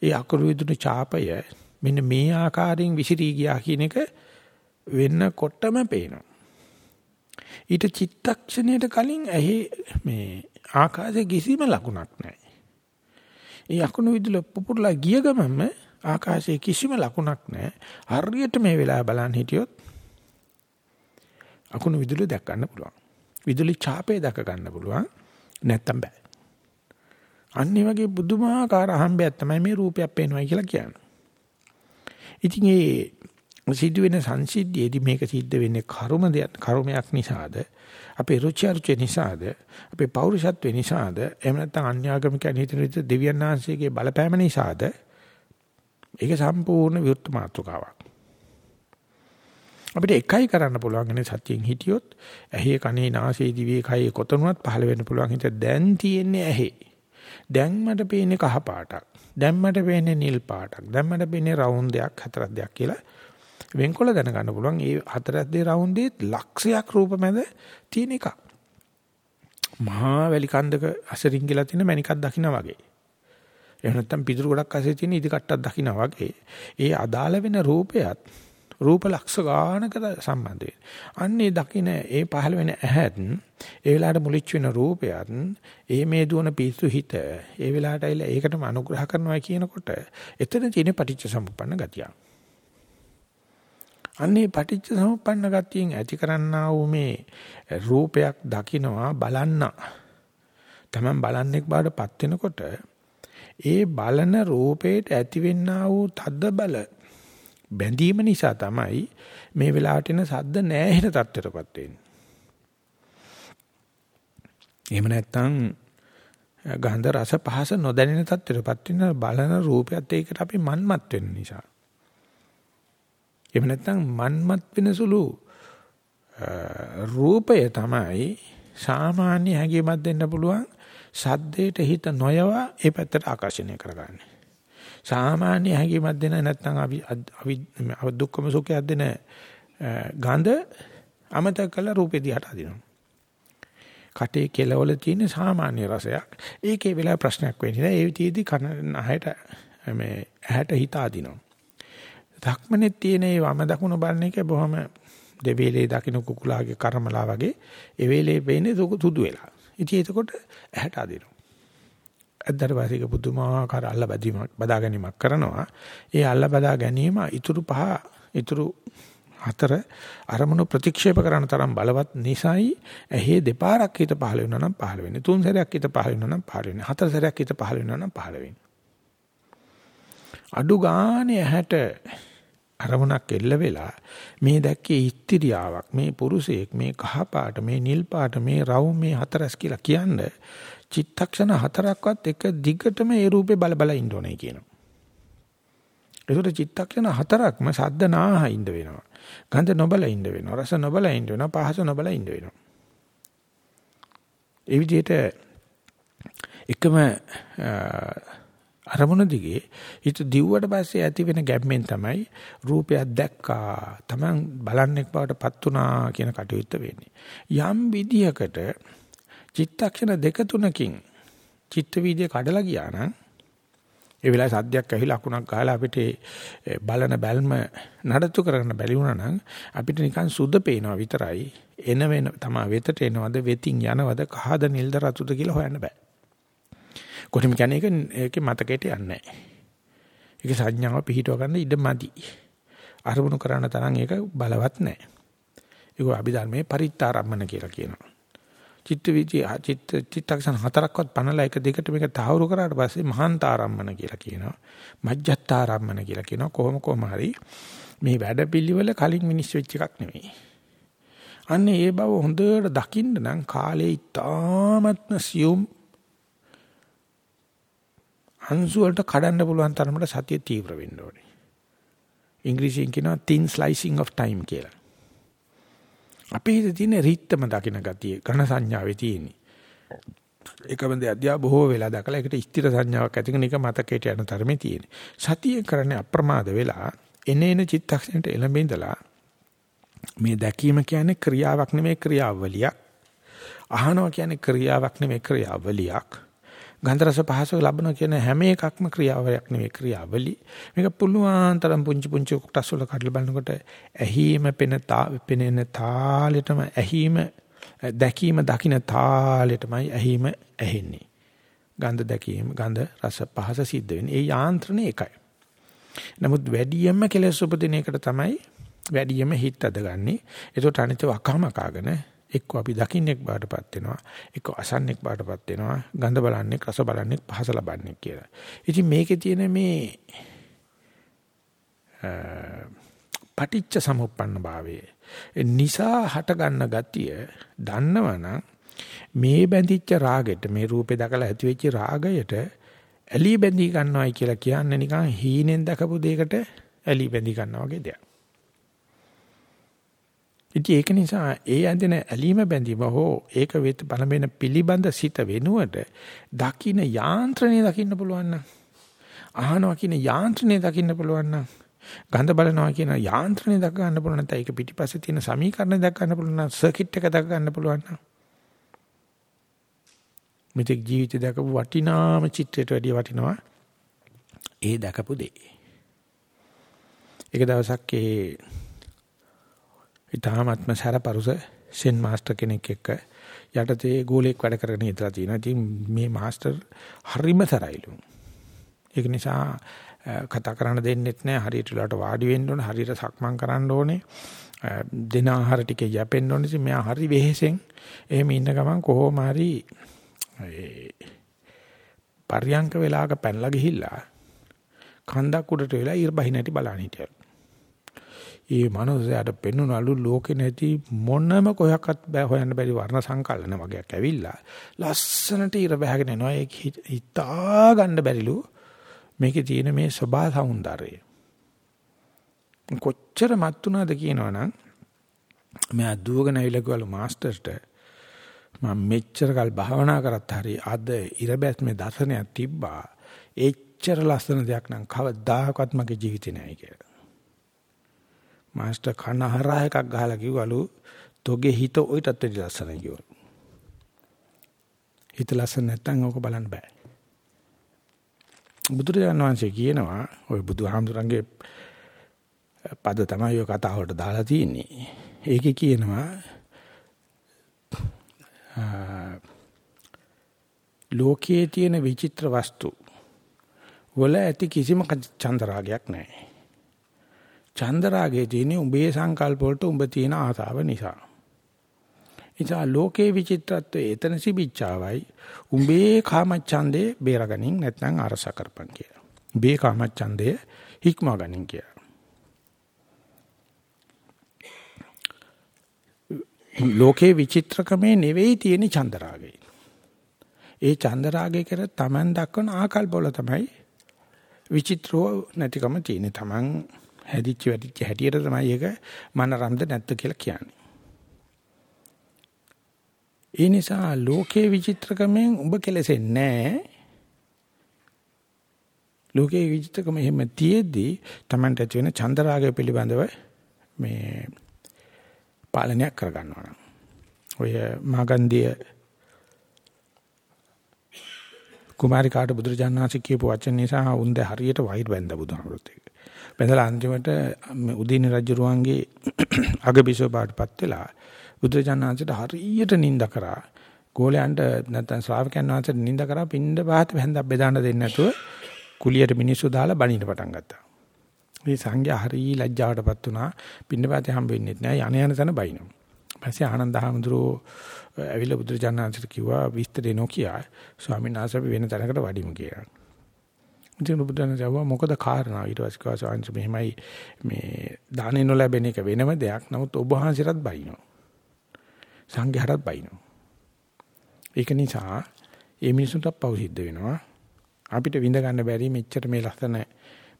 [SPEAKER 1] ඒ අකුණු විදුලි ඡාපය මෙන්න මේ ආකාරයෙන් විසිරී ගියා කියන එක වෙන්නකොටම පේනවා. ඊට චිත්තක්ෂණයට කලින් ඇහි මේ ආකාශයේ කිසිම ලකුණක් නැහැ. ඒ අකුණු විදුලි පුපුරලා ගිය ගමන්ම ආකාශයේ කිසිම ලකුණක් නැහැ. හරියට මේ වෙලාව බලන් හිටියොත් අකුණු විදුලිය දැක් ගන්න පුළුවන්. විදුලි ඡාපය දැක ගන්න පුළුවන්. නැත්තම් බෑ. අන්නේ වගේ බුදුමාකාර අහම්බයක් තමයි මේ රූපයක් පේනවා කියලා කියන්නේ. ඉතින් ඒ සිදුවෙන සංසිද්ධියේදී මේක සිද්ධ වෙන්නේ කර්ම දෙයක් කර්මයක් නිසාද අපේ රුචි අරුචි නිසාද අපේ පෞරුෂත්ව නිසාද එහෙම නැත්නම් අන්‍යාගමිකයන් හිතන විදිහ දෙවියන් වහන්සේගේ බලපෑම නිසාද ඒක සම්පූර්ණ විරුද්ධ මාතෘකාවක්. අපිට එකයි කරන්න පුළුවන් ඉන්නේ සතියෙන් හිටියොත් ඇහි කනේ නාසයේ දිවේ කයේ කොතනුවත් පහළ වෙන්න පුළුවන් හිත දැන් තියෙන්නේ ඇහි. දැන් මට පේන්නේ කහ පාටක්. දැන් මට පේන්නේ නිල් පාටක්. දැන් මට පේන්නේ රවුන්ඩ් දෙයක් හතරක් දෙයක් කියලා වෙන්කොල දැනගන්න පුළුවන්. ඒ හතරක් දෙක රවුන්ඩේ ලක්ෂයක් රූප මැද තියෙන එකක්. මහා වැලි කන්දක අසරින් ගිලා තියෙන මණිකක් දකින්න වගේ. එහෙම නැත්නම් පිටුරු ගොඩක් අසේ තියෙන ඉදි කට්ටක් දකින්න වගේ. ඒ අදාළ වෙන රූපයත් රූප ලක්ෂ ගානකට සම්බන්ධ වෙන්නේ. අන්නේ දකින්න ඒ පහළ වෙන ඇහත් ඒ වෙලාවට මුලිච්ච වෙන රූපයත් ඒ මේ දුවන පිස්සු හිත ඒ වෙලාවට ඇවිල්ලා ඒකටම අනුග්‍රහ කරනවා කියනකොට එතන තියෙන පටිච්ච සමුප්පන්න ගතිය. අන්නේ පටිච්ච සමුප්පන්න ගතියෙන් ඇති කරන්නා වූ මේ රූපයක් දකිනවා බලන්න. Taman බලන්නෙක් බාටපත් වෙනකොට ඒ බලන රූපේට ඇතිවෙන්නා වූ තද්ද බල බැඳීම නිසා තමයි මේ වෙලාවට එන සද්ද නැහැ තත්ත්වයටපත් වෙන්නේ. එහෙම නැත්නම් ගන්ධ රස පහස නොදැනෙන තත්ත්වයටපත් වෙන බලන රූපයත් ඒකට අපි මන්මත් වෙන නිසා. එහෙම නැත්නම් මන්මත් වෙන සුළු රූපය තමයි සාමාන්‍ය හැඟීමක් දෙන්න පුළුවන් සද්දේට හිත නොයවා ඒ පැත්තට ආකර්ෂණය කරගන්නේ. සාමාන්‍ය හැඟීමක් දෙන නැත්නම් අපි දුක්ඛම සුඛයක් දෙන ගඳ අමතක කළ රූපේ දිහාට අදිනවා. කටේ කෙලවල තියෙන සාමාන්‍ය රසයක්. ඒකේ වෙලාව ප්‍රශ්නයක් වෙන්නේ නැහැ. ඒ විදිහේදී කන නහයට මේ ඇහැට හිත අදිනවා. ධක්මනේ තියෙන මේ වම දකුණ බලන එක බොහොම දෙවේලේ දකින්න කුකුලාගේ කර්මලා වගේ ඒ වෙලේ වෙන්නේ සුදු වෙලා. ඉතින් එතකොට ඇහැට අදිනවා. ඇද්දට පස්සේ පුදුමාකාර අල්ල බැදීමක් බදා ගැනීමක් කරනවා. ඒ අල්ල බදා ගැනීම ඉතුරු පහ ඉතුරු හතර අරමුණු ප්‍රතික්ෂේප කරන තරම් බලවත් නිසායි ඇහි දෙපාරක් හිත පහළ වෙනවා නම් පහළ වෙන්නේ. තුන් සැරයක් හිත පහළ වෙනවා නම් පහළ වෙන්නේ. හතර සැරයක් හිත පහළ වෙනවා නම් පහළ වෙන්නේ. අඩු ගානේ ඇහැට අරමුණක් එල්ල වෙලා මේ දැක්කේ ඉස්තිරියාවක් මේ පුරුෂයෙක් මේ කහ පාට මේ නිල් පාට මේ රවුම් මේ හතරස් කියලා කියන්නේ චිත්තක්ෂණ හතරක්වත් එක දිගටම ඒ රූපේ බල බල ඉන්න ඕනේ කියනවා. ඒකට චිත්තක්ෂණ හතරක්ම සද්ද නාහ ඉන්න වෙනවා. ගන්ධ නොබල ඉන්න වෙනවා. රස නොබල ඉන්න වෙනවා. පහස නොබල ඉන්න වෙනවා. ඒ විදිහට එකම අරමුණ දිගේ හිත දිව්වට පස්සේ ඇති වෙන ගැම්මෙන් තමයි රූපයක් දැක්කා. Taman බලන්නෙක් බවට පත් වුණා කියන කටයුත්ත වෙන්නේ. යම් විදියකට චිත්තක්ෂණ දෙක තුනකින් චිත්ත වීදිය කඩලා ගියා නම් ඒ වෙලාවේ සද්දයක් ඇහිලා අකුණක් ගහලා අපිට බලන බැල්ම නඩත්තු කරගන්න බැරි වුණා නම් අපිට නිකන් සුද්ධ පේනවා විතරයි එන වෙන තමයි වෙතට එනවද වෙතින් යනවද කහද නිල්ද රතුද කියලා හොයන්න බෑ කොහොම කියන්නේ ඒක ඒකේ මතකයට යන්නේ නැහැ. ඒක සංඥාව පිහිටව ගන්න ඉඩ මදි. අරමුණු කරන තරම් ඒක බලවත් නැහැ. ඒක අභිධර්මයේ පරිත්තාරම්මන කියලා කියනවා. චිත්ත විචි චිත්ත චිත්තක්ෂණ හතරක්වත් පනලා එක දෙකට මේක තහවුරු කරාට පස්සේ මහාන්තාරම්මන කියලා කියනවා. මජ්ජත්තාරම්මන කියලා කියනවා. කොහොම කොහම හරි මේ වැඩපිළිවෙල කලින් මිනිස් වෙච්ච එකක් නෙවෙයි. අන්නේ ඒ බව හොඳට දකින්න නම් කාලේ ඉතාමත්ම සියුම් අංශු වලට කඩන්න පුළුවන් තරමට සතිය තීව්‍ර වෙන්න ඕනේ. ඉංග්‍රීසියෙන් කියනවා thin slicing of time කියලා. අපේ හිතේ තියෙන රිත්තම දකින්න ගතිය ඝන සංඥාවේ තියෙන්නේ. එකම දෙයක් දිහා බොහෝ වෙලා දැකලා ඒකට ස්ථිර සංඥාවක් ඇති කරන එක මතකයට යන තරමේ තියෙන්නේ. සතිය කරන්නේ අප්‍රමාද වෙලා එනේන චිත්තක්ෂණයට එළඹෙඳලා මේ දැකීම කියන්නේ ක්‍රියාවක් නෙමෙයි ක්‍රියාවලියක්. අහනවා කියන්නේ ක්‍රියාවක් නෙමෙයි ක්‍රියාවලියක්. ගන්ධ රස පහස ලබන කියන හැම එකක්ම ක්‍රියාවලියක් නෙවෙයි ක්‍රියාවලි. මේක පුළුවන් තරම් පුංචි පුංචි කොටස් වල කඩලා බලනකොට ඇහිම පෙන පෙනෙන තාලෙටම ඇහිම දැකීම දකින්න තාලෙටමයි ඇහිම ඇහෙන්නේ. ගන්ධ දැකීම ගන්ධ රස පහස සිද්ධ වෙන්නේ. ඒ යාන්ත්‍රණය එකයි. නමුත් වැඩියෙන්ම කෙලෙස් උපදින එකට තමයි වැඩියෙන්ම හිත අදගන්නේ. ඒකට අනිත් වකම කාගෙන එක්ක අපි දකින්නෙක් බාටපත් වෙනවා එක්ක අසන්නෙක් බාටපත් වෙනවා ගඳ බලන්නේ රස බලන්නේ පහස ලබන්නේ කියලා. ඉතින් මේකේ තියෙන මේ පටිච්ච සමුප්පන්න භාවයේ නිසා හට ගන්න ගතිය දන්නවනම් මේ බැඳිච්ච රාගෙට මේ රූපේ දැකලා ඇති වෙච්ච රාගයට ඇලි බැඳී ගන්නවයි කියලා කියන්නේ නිකන් හීනෙන් දැකපු දෙයකට ඇලි බැඳී ගන්නවා වගේ දෙයක්. ඉතින් ඒක නිසා ඒ ඇඳෙන ඇලීම බැඳීම හෝ ඒක වෙත බලමෙන පිළිබඳ සිත වෙනුවට දකින්න යාන්ත්‍රණය දකින්න පුළුවන් නම් අහනවා කියන යාන්ත්‍රණය දකින්න පුළුවන් නම් ගඳ බලනවා කියන යාන්ත්‍රණය දක ගන්න පුළුවන් නැත්නම් ඒක පිටිපස්සේ තියෙන සමීකරණ දක ගන්න පුළුවන් නම් සර්කිට් එක දක ගන්න පුළුවන් නම් මෙතෙක් ජීවිතේ දැකපු වටිනාම චිත්‍රයට වැඩිය වටිනවා ඒ දැකපු දේ. එක දවසක් ඒ ඊටාත්ම සරපරුස සෙන් මාස්ටර් කෙනෙක් එක්ක යටතේ ගෝලයක් වැඩ කරගෙන ඉඳලා තියෙනවා. ඉතින් මේ මාස්ටර් හරිම සරයිලු. ඒක නිසා කතා කරන්න දෙන්නෙත් නැහැ. හරියට වෙලාවට වාඩි වෙන්න ඕනේ. හරියට සක්මන් කරන්න ඕනේ. දෙන ආහාර ටික යැපෙන්න ඕනේ. ඉතින් මෙයා හරි වෙහෙසෙන් එහෙම ඉන්න ගමන් කොහොම හරි පර්යංක වෙලාවක පැනලා ගිහිල්ලා කන්දක් උඩට වෙලා ඉර බහින හැටි බලන්න හිටියලු. ඒ මනුස්සයාට පෙන්වනලු ලෝකේ නැති මොනම කොයක්වත් බෑ හොයන්න බැරි වර්ණ සංකල්පන වගේක් ඇවිල්ලා ලස්සනට ඉර බහගෙන එනවා ඒක හිතා ගන්න බැරිලු මේකේ තියෙන මේ සබා సౌందර්යය කොච්චර මත් උනාද කියනවනම් මම දුවගෙන ඇවිල්ලා කිව්වලු මාස්ටර්ට මම මෙච්චර කල් භාවනා කරත් හරි අද ඉරබැස්මේ දර්ශනයක් තිබ්බා. එච්චර ලස්සන දෙයක් නම් කවදාකවත් මගේ ජීවිතේ නැහැ කියලා. මාස්ටර් කනහරා එකක් ගහලා කිව්වලු තෝගේ හිත ඔයිටත් වැඩි ලස්සනයි කිව්වලු. හිත ලස්සන නැත්නම් ඕක බලන්න බෑ. බුදුරජාණන් වහන්සේ කියනවා ওই බුදුහාමුදුරන්ගේ පද තමයි ඔය කතාවට දාලා තියෙන්නේ. ඒකේ කියනවා ලෝකයේ තියෙන විචිත්‍ර වස්තු වල ඇති කිසිම චන්දරාගයක් නැහැ. චන්දරාගයේ තියෙන උඹේ සංකල්ප වලට උඹ තියෙන ආසාව නිසා. ඉතින් ලෝකේ විචිත්‍රත්වයේ එතන සිබිච්චාවයි උඹේ කාමච්ඡන්දේ බේරගනින් නැත්නම් අරස කරපන් කියලා. උඹේ කාමච්ඡන්දේ හික්මා ගනින් කියලා. ලෝකේ විචිත්‍රකමේ නෙවෙයි තියෙන චන්දරාගය. ඒ චන්දරාගය කර තමන් දක්වන ආකල්ප වල තමයි විචිත්‍රව නැතිකම තියෙන්නේ. තමන් හැදිච්ච වැඩිච්ච හැටියට තමයි ඒක මනරම්ද නැත්ද කියලා කියන්නේ. ඒ නිසා ලෝකේ විචිත්‍රකමෙන් උඹ කෙලෙසෙන්නේ නැහැ. ලෝකේ විචිත්‍රකම එහෙම තියෙද්දි තමන්ට ඇති වෙන චන්දරාගය පිළිබඳව මේ පාලනයක් කරගන්නවා නම් ඔය මාගන්ධිය කුමාරිකාට බුදුරජාණන්සේ කියපු වචන නිසා උන් දැ හරියට වෛර බැඳ බුදුහාමුදුරුත් එක්ක. බැඳලා අන්තිමට උදින රජුරුවන්ගේ අගබිසව බාටපත් වෙලා බුදුරජාණන්සේට හරියට නිඳ කරා. ගෝලයන්ට නැත්නම් ශ්‍රාවකයන් වහන්සේට නිඳ කරා පින්ඳ පහත වැඳ බෙදාන්න දෙන්නේ නැතුව කුලියට මිනිස්සු දාලා බණින්න පටන් ගත්තා. මේ සංඝයා හරි ලැජ්ජාවටපත් වුණා. පින්නපාතේ හම්බ වෙන්නේ නැහැ. යන යන තැන බයිනවා. පස්සේ ආනන්ද හැමඳුරෝ ඇවිල්ලා බුදුරජාණන්සේට කිව්වා විස්තරේ නොකිය ස්වාමීන් වහන්සේ වෙන තැනකට වඩිමු කියලා. ඉතින් බුදුරජාණන් කිව්වා මොකද කාරණා ඊට පස්සේ කිව්වා ස්වාමීන් මෙහෙමයි මේ දානෙ නොලැබෙන එක වෙනම දෙයක්. නමුත් ඔබ වහන්සේටත් බයිනවා. සංඝයාටත් බයිනවා. ඒක නිසා මේ මිනිසුන්ට පව් සිද්ධ වෙනවා. අපිට විඳ ගන්න බැරි මෙච්චර මේ ලස්සන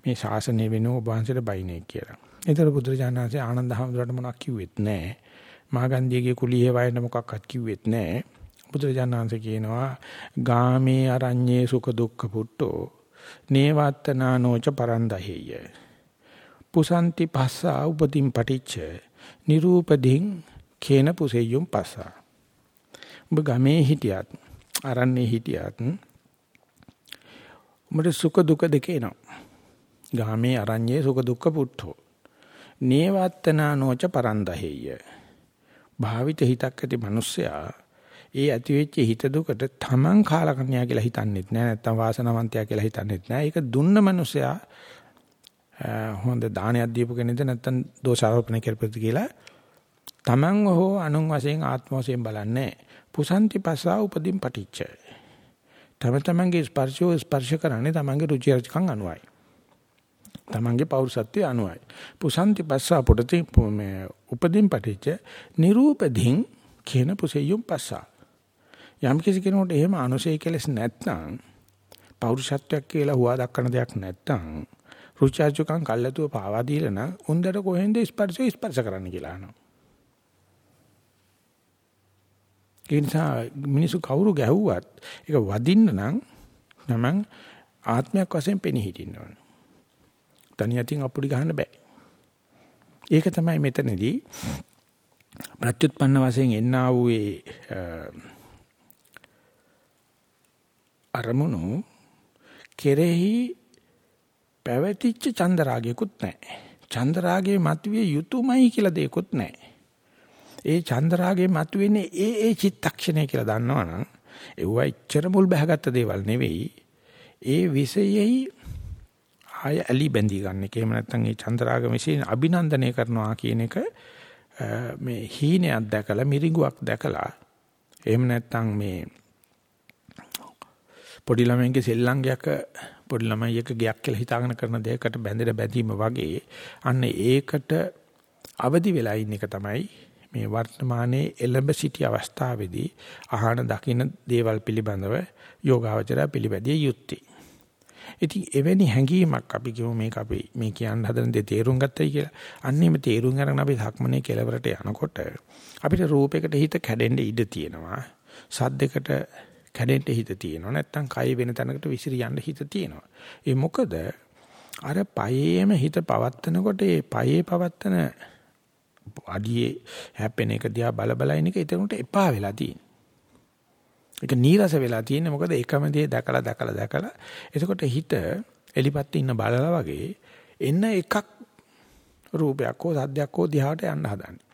[SPEAKER 1] මේ ශාසනය වෙනව ඔබ වහන්සේට බයිනේ කියලා. ඒතර බුදුරජාණන් වහන්සේ ආනන්ද හැමදෙරට මොනවක් කිව්වෙත් නැහැ. මාගන්ධියගේ කුලියේ වයන මොකක්වත් කිව්වෙත් නැහැ. බුදුරජාණන් වහන්සේ කියනවා ගාමේ අරඤ්ඤේ සුඛ දුක්ඛ පුට්ටෝ නේවත්තනානෝච පරන්දහෙය. පුසන්ති පස්සා උපදීන් පටිච්ච නිරූපදීන් කේන පුසෙය්‍යුම් පස්සා. ඔබ ගමේ හිටියත් අරන්නේ හිටියත් උඹට සුඛ දුක දෙක එනවා. ගාමේ අරඤ්ඤේ සුඛ දුක්ඛ පුට්ඨෝ. නේවත්තනා නොච පරන්දහෙය. භාවිත හිතක් ඇති මිනිස්සයා ඒ ඇති වෙච්ච හිත දුකට තමන් කාලකන්‍යා කියලා හිතන්නේත් නෑ නැත්තම් වාසනාවන්තයා කියලා හිතන්නේත් නෑ. ඒක දුන්න මිනිස්සයා හොඳ දානයක් දීපු කෙනෙක්ද නැත්තම් දෝෂාරෝපණය කරපෙද්ද කියලා තමන් හෝ අනුන් වශයෙන් ආත්ම වශයෙන් බලන්නේ. පුසන්ති පස්සා උපදීන් පටිච්ච. තම තමන්ගේ ස්පර්ශෝ ස්පර්ශ කරන්නේ තමන්ගේ රුචි අරුචිකම් අනුවයි. තමන්ගේ පෞරුෂත්වයේ අනුවයි. පුසන්ති පස්සා පුඩති මේ උපදීන් පටිච්ච නිරූපදීන් කියන පුසෙයුම් පස්සා. යම් කිසි කෙනෙකුට එහෙම අනුසය කෙලස් නැත්නම් පෞරුෂත්වයක් කියලා හුවා දක්වන දෙයක් නැත්නම් රුචාචුකම් කල්ලාතුව පාවා දීලා නම් උන්දට කොහෙන්ද ස්පර්ශය ස්පර්ශ කරන්න කියලා අහනවා. ඒ නිසා මිනිස්සු කවුරු ගැහුවත් ඒක වදින්න නම් නමං ආත්මයක් වශයෙන් පෙනී හිටින්න ඕන. තනියටින් අපුඩි ගහන්න බෑ. ඒක තමයි මෙතනදී ප්‍රත්‍යুৎපන්න වශයෙන් එන්නා වූ අරමුණු කෙරෙහි පැවතිච්ච චන්දරාගයකුත් නැහැ. චන්දරාගයේ මතුවේ යුතුයමයි කියලා දෙයක්වත් නැහැ. ඒ චන්දරාගයේ මතුවෙන්නේ ඒ ඒ චිත්තක්ෂණය කියලා දන්නවනම් ඒවා ඉච්චර මුල් බහගත්ත දේවල් නෙවෙයි. ඒ විෂයෙහි ආය ඇලි බැඳී ගන්න එක. එහෙම නැත්නම් ඒ චන්දරාග විශ්ේ අභිනන්දනය කරනවා කියන එක මේ හීනයක් දැකලා මිරිඟුවක් දැකලා එහෙම නැත්නම් මේ පොඩි ළමයින්ගේ සෙල්ලංගයක් පොඩි ළමයි එක ගයක් කියලා හිතාගෙන කරන දෙයකට බැඳෙන බැඳීම වගේ අන්න ඒකට අවදි වෙලා ඉන්න එක තමයි මේ වර්තමානයේ එළඹ සිටි අවස්ථාවේදී අහන දකින්න දේවල් පිළිබඳව යෝගාවචරය පිළිපැදිය යුත්තේ. ඉතින් එවැනි හැඟීමක් අපි කියමු මේක අපි මේ කියන්න හදන දේ තේරුම් ගත්තයි කියලා. අන්නේම තේරුම් අරගෙන අපි ධක්මනේ කෙලවරට යනකොට අපිට රූපයකට හිත කැඩෙන්න ඉඩ තියෙනවා. සද්දයකට කැඩෙන්න හිත තියෙනවා. නැත්තම් කය වෙන තැනකට විසිරි යන්න හිත තියෙනවා. ඒ මොකද අර පයේම හිත පවත්නකොට ඒ පයේ පවත්තන අඩියේ හැපෙන එක දිහා බල බල ඉන්න එක එතනට එපා වෙලා තියෙනවා. ඒක නීරස වෙලා තියෙන්නේ මොකද එකම දේ දැකලා දැකලා දැකලා එතකොට හිත එලිපත් ඉන්න බලලා වගේ එන්න එකක් රූපයක් හෝ සද්දයක් හෝ දිහාට යන්න හදන්නේ.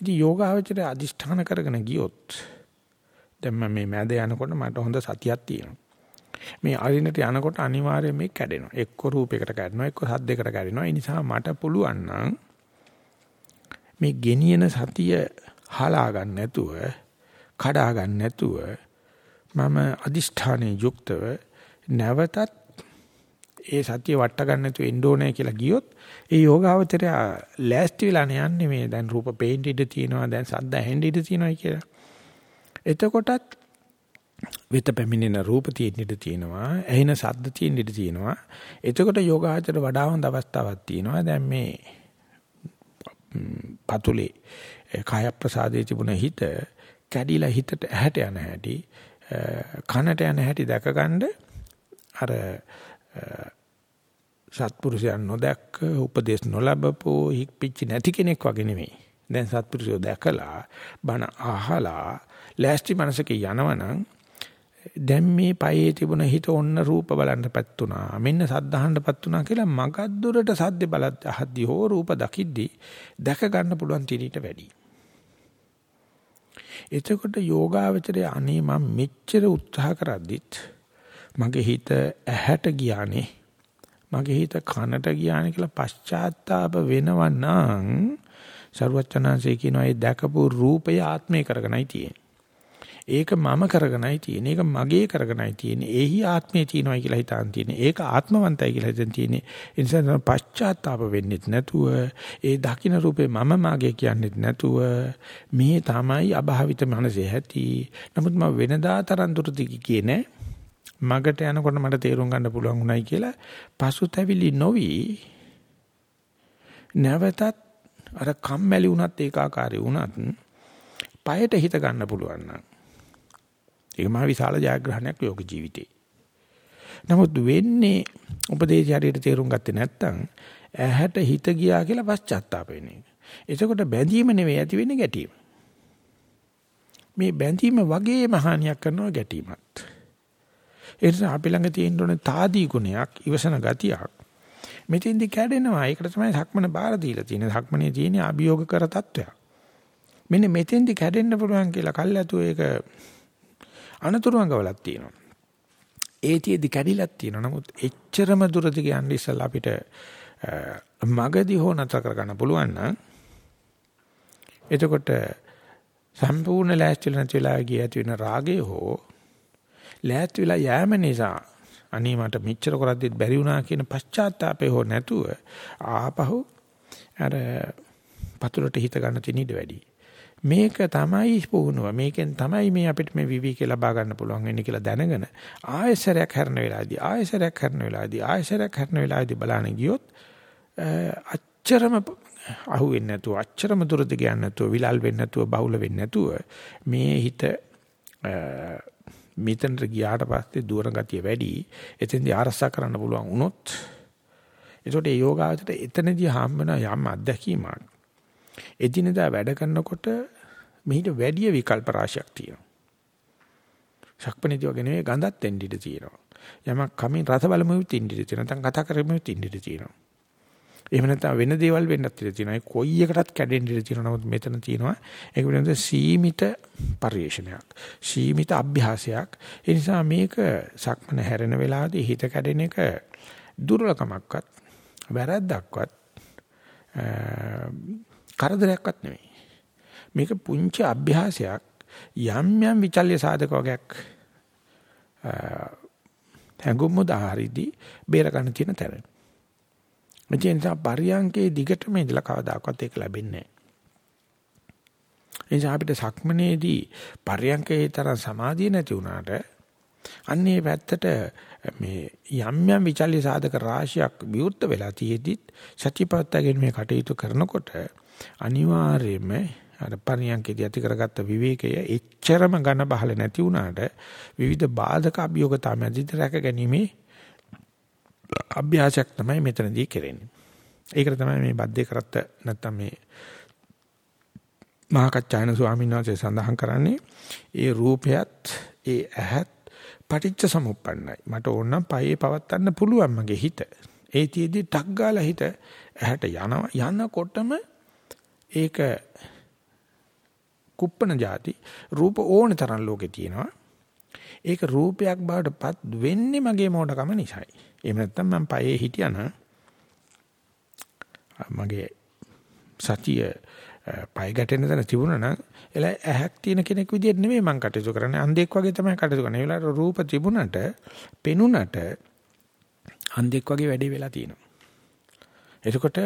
[SPEAKER 1] ඉතින් යෝගාවචරය අදිෂ්ඨාන කරගෙන ගියොත් දැන් මම මේ මැද යනකොට මට හොඳ සතියක් තියෙනවා. මේ අරිනට යනකොට අනිවාර්යයෙන් මේ කැඩෙනවා. එක්ක රූපයකට කැඩෙනවා, එක්ක සද්දයකට කැඩෙනවා. ඒ නිසා මට පුළුවන් නම් මේ ගෙනියන සතිය හලා ගන්න නැතුව, කඩා ගන්න නැතුව මම අදිෂ්ඨානයේ යුක්තව නැවතත් ඒ සතිය වට ගන්න නැතුව එන්න ඕනේ කියලා ගියොත් ඒ යෝගාවචරය ලෑස්ති වෙලා යන්නේ මේ දැන් රූප පේන්න ඉඩ තියෙනවා දැන් සද්ද ඇහෙන්න ඉඩ තියෙනවා කියලා. එතකොටත් වෙත පැමිණෙන රූප තියෙන්න ඉඩ තියෙනවා ඇහෙන ශබ්ද තියෙන්න ඉඩ තියෙනවා. එතකොට යෝගාචර වඩා හොඳ අවස්ථාවක් තියෙනවා. දැන් මේ පතුලේ කාය ප්‍රසාදයේ තිබුණ හිත කැඩිලා හිතට ඇහැට යන හැටි කනට යන හැටි දැකගන්න අර සත්පුරුෂයන් නොදැක්ක උපදේශ නොලබපෝ හික් පිච්චි නැති කෙනෙක් වගේ නෙමෙයි. දැන් සත්පුරුෂයෝ දැකලා බණ අහලා ලෑස්ති මනසක යනවනම් දැන් මේ පයේ තිබුණ හිත ඔන්න රූප බලන්නපත් උනා මෙන්න සද්ධාහන්නපත් උනා කියලා මගද්දුරට සද්ද බලත් අහද්දි හෝ රූප දකිද්දි දැක ගන්න පුළුවන් තිරීට වැඩි. එතකොට යෝගාවචරය අනේ මම මෙච්චර උත්සාහ කරද්දිත් මගේ හිත ඇහැට ගියානේ මගේ හිත කනට ගියානේ කියලා පශ්චාත්තාප වෙනවා නම් ਸਰවචනanse කියනවා ඒ දැකපු රූපය ආත්මය කරගෙනයි තියෙන්නේ. ඒක මම කරගෙනයි තියෙන්නේ. ඒක මගේ කරගෙනයි තියෙන්නේ. ඒහි ආත්මය තියෙනවයි කියලා හිතාන් තියෙන්නේ. ඒක ආත්මවන්තයි කියලා හිතන් තියෙන්නේ. ඒ නිසා පශ්චාත්තාප වෙන්නෙත් නැතුව ඒ දකින්න රූපේ මම මාගේ කියන්නෙත් නැතුව මේ තමයි අභාවිත මනසේ ඇති. නමුත් මම වෙනදා තරම් දුරදි කියන්නේ මගට යනකොට මට තේරුම් ගන්න පුළුවන් උනායි කියලා පසුතැවිලි නොවි නැවතත් අර කම්මැලි වුණත් ඒකාකාරී වුණත් පයට හිත ගන්න පුළුවන් නම් ඒක මහ විශාල ජයග්‍රහණයක් යෝග ජීවිතේ. නමුත් වෙන්නේ උපදේශය හරියට තේරුම් ගත්තේ නැත්නම් ඇහැට හිත ගියා කියලා පශ්චාත්තාප වෙන එක. එතකොට බැඳීම නෙවෙයි ඇති වෙන්නේ ගැටීම. මේ බැඳීම වගේම හානියක් කරනවා ගැටීමත්. ඒ නිසා අපි ළඟ තියෙන ඕනේ తాදී ගුණයක්, ඉවසන ගතියක්. මෙතෙන්දි කැඩෙනවා. ඒකට තමයි සක්මන බාර දීලා තියෙන්නේ. සක්මනේ තියෙන අභියෝග කර තත්වයක්. මෙන්න මෙතෙන්දි කැඩෙන්න පුළුවන් කියලා කල්ැතු ඒක අනතුරු අඟවලක් තියෙනවා. ඒතියෙදි කැඩිලක් තියෙනවා. නමුත් එච්චරම දුරදි යන්න ඉස්සලා අපිට මගදී හෝ නැතර කරගන්න පුළුවන් නම් එතකොට සම්පූර්ණ ලෑස්තිලා නැති වෙලා ගිය ඇති වෙන රාගය හෝ ලෑස්ති වෙලා යෑම නිසා අනේ මට මෙච්චර කරද්දිත් බැරි වුණා කියන පශ්චාත්තාපය හෝ නැතුව ආපහු අර පතුලට හිත ගන්න තියෙන ඉඩ වැඩි. මේක තමයි පුහුණුව. මේකෙන් තමයි මේ අපිට මේ විවික ලබා ගන්න පුළුවන් වෙන්නේ කියලා දැනගෙන ආයසරයක් හැරෙන වෙලාවේදී ආයසරයක් හැරෙන වෙලාවේදී ආයසරයක් හැරෙන වෙලාවේදී බලන්න ගියොත් අච්චරම අහුවෙන්නේ නැතුව අච්චරම දුරද ගියන්නේ නැතුව විලල් වෙන්නේ නැතුව බහුල වෙන්නේ නැතුව මේ හිත මෙතනට ගියාට පස්සේ දුර ගතිය වැඩි එතෙන්දී ආරසා කරන්න පුළුවන් වුණොත් ඒකට ඒ යෝගාවචරයට එතනදී හම්බ වෙන යම් අත්දැකීමක් එදිනදා වැඩ කරනකොට මෙහිට වැඩි විකල්ප රාශියක් තියෙනවා. ශක්පනිති වගේ නෙවෙයි ගඳත් එන්න ඉඩ තියෙනවා. යමක් කමින් රස බලමුත් ඉන්න ඉඩ තියෙනවා. නැත්නම් කතා කරමුත් ඉන්න ඉඩ තියෙනවා. එහෙම නැත්නම් වෙන දේවල් වෙන්නත් ඉඩ තියෙනවා. ඒ කොයි එකටත් කැඩෙන්න ඉඩ තියෙනවා. නමුත් මෙතන තියෙනවා ඒක වෙනද සීමිත පරිශ්‍රණයක්. සීමිත අභ්‍යාසයක්. ඒ නිසා මේක සක්මන හැරෙන වෙලාවදී හිත කැඩෙන එක දුර්ලකමක්වත් වැරද්දක්වත් කරදරයක්වත් නෙවෙයි. මේක පුංචි අභ්‍යාසයක් යම් යම් විචල්්‍ය සාධක වගේක් හැඟුම් මුදාහරිදී බේර ගන්න තියෙන තැන. මේ නිසා පරියංකේ දිගටම ඉඳලා කවදාකවත් ඒක ලැබෙන්නේ නැහැ. එනිසා අපිට සක්මනේදී පරියංකේ තරම් සමාධිය නැති වුණාට අන්නේ පැත්තට මේ යම් යම් විචල්්‍ය සාධක රාශියක් විවෘත වෙලා තියෙද්දිත් සත්‍යපත්තගෙන මේ කටයුතු කරනකොට අනිවාර්යයෙන්ම අර පරියන්කේදී ඇති කරගත්ත විවේකය එච්චරම ඝන බහල නැති වුණාට විවිධ බාධක අභියෝගතා මැදින් රැක ගැනීමේ අභ්‍යාසයක් තමයි මෙතනදී කෙරෙන්නේ. ඒකට තමයි මේ බද්දේ කරත්ත නැත්තම් මේ මහකච්චායන ස්වාමීන් වහන්සේ සඳහන් කරන්නේ ඒ රූපයත් ඒ ඇහත් පටිච්ච සමුප්පන්නයි. මට ඕන නම් පයේ පවත්තන්න පුළුවන් මගේ හිත. ඒ තියේදී ටක් ගාලා හිත ඇහැට යනවා යනකොටම ඒක කුප්පන જાති රූප ඕන තරම් ලෝකේ තියෙනවා. ඒක රූපයක් බවට පත් වෙන්නේ මගේ මෝඩකම නිසායි. එහෙම නැත්නම් මම පයේ හිටියන මගේ සතිය පය ගැටෙන තැන තිබුණා නම් එල ඇහක් තියෙන කෙනෙක් විදිහට නෙමෙයි මම කටයුතු කරන්නේ අන්ධෙක් වගේ තමයි කටයුතු කරන්නේ. ඒ වෙලාවට රූප තිබුණට පෙනුනට අන්ධෙක් වගේ වැඩේ වෙලා තියෙනවා. එතකොට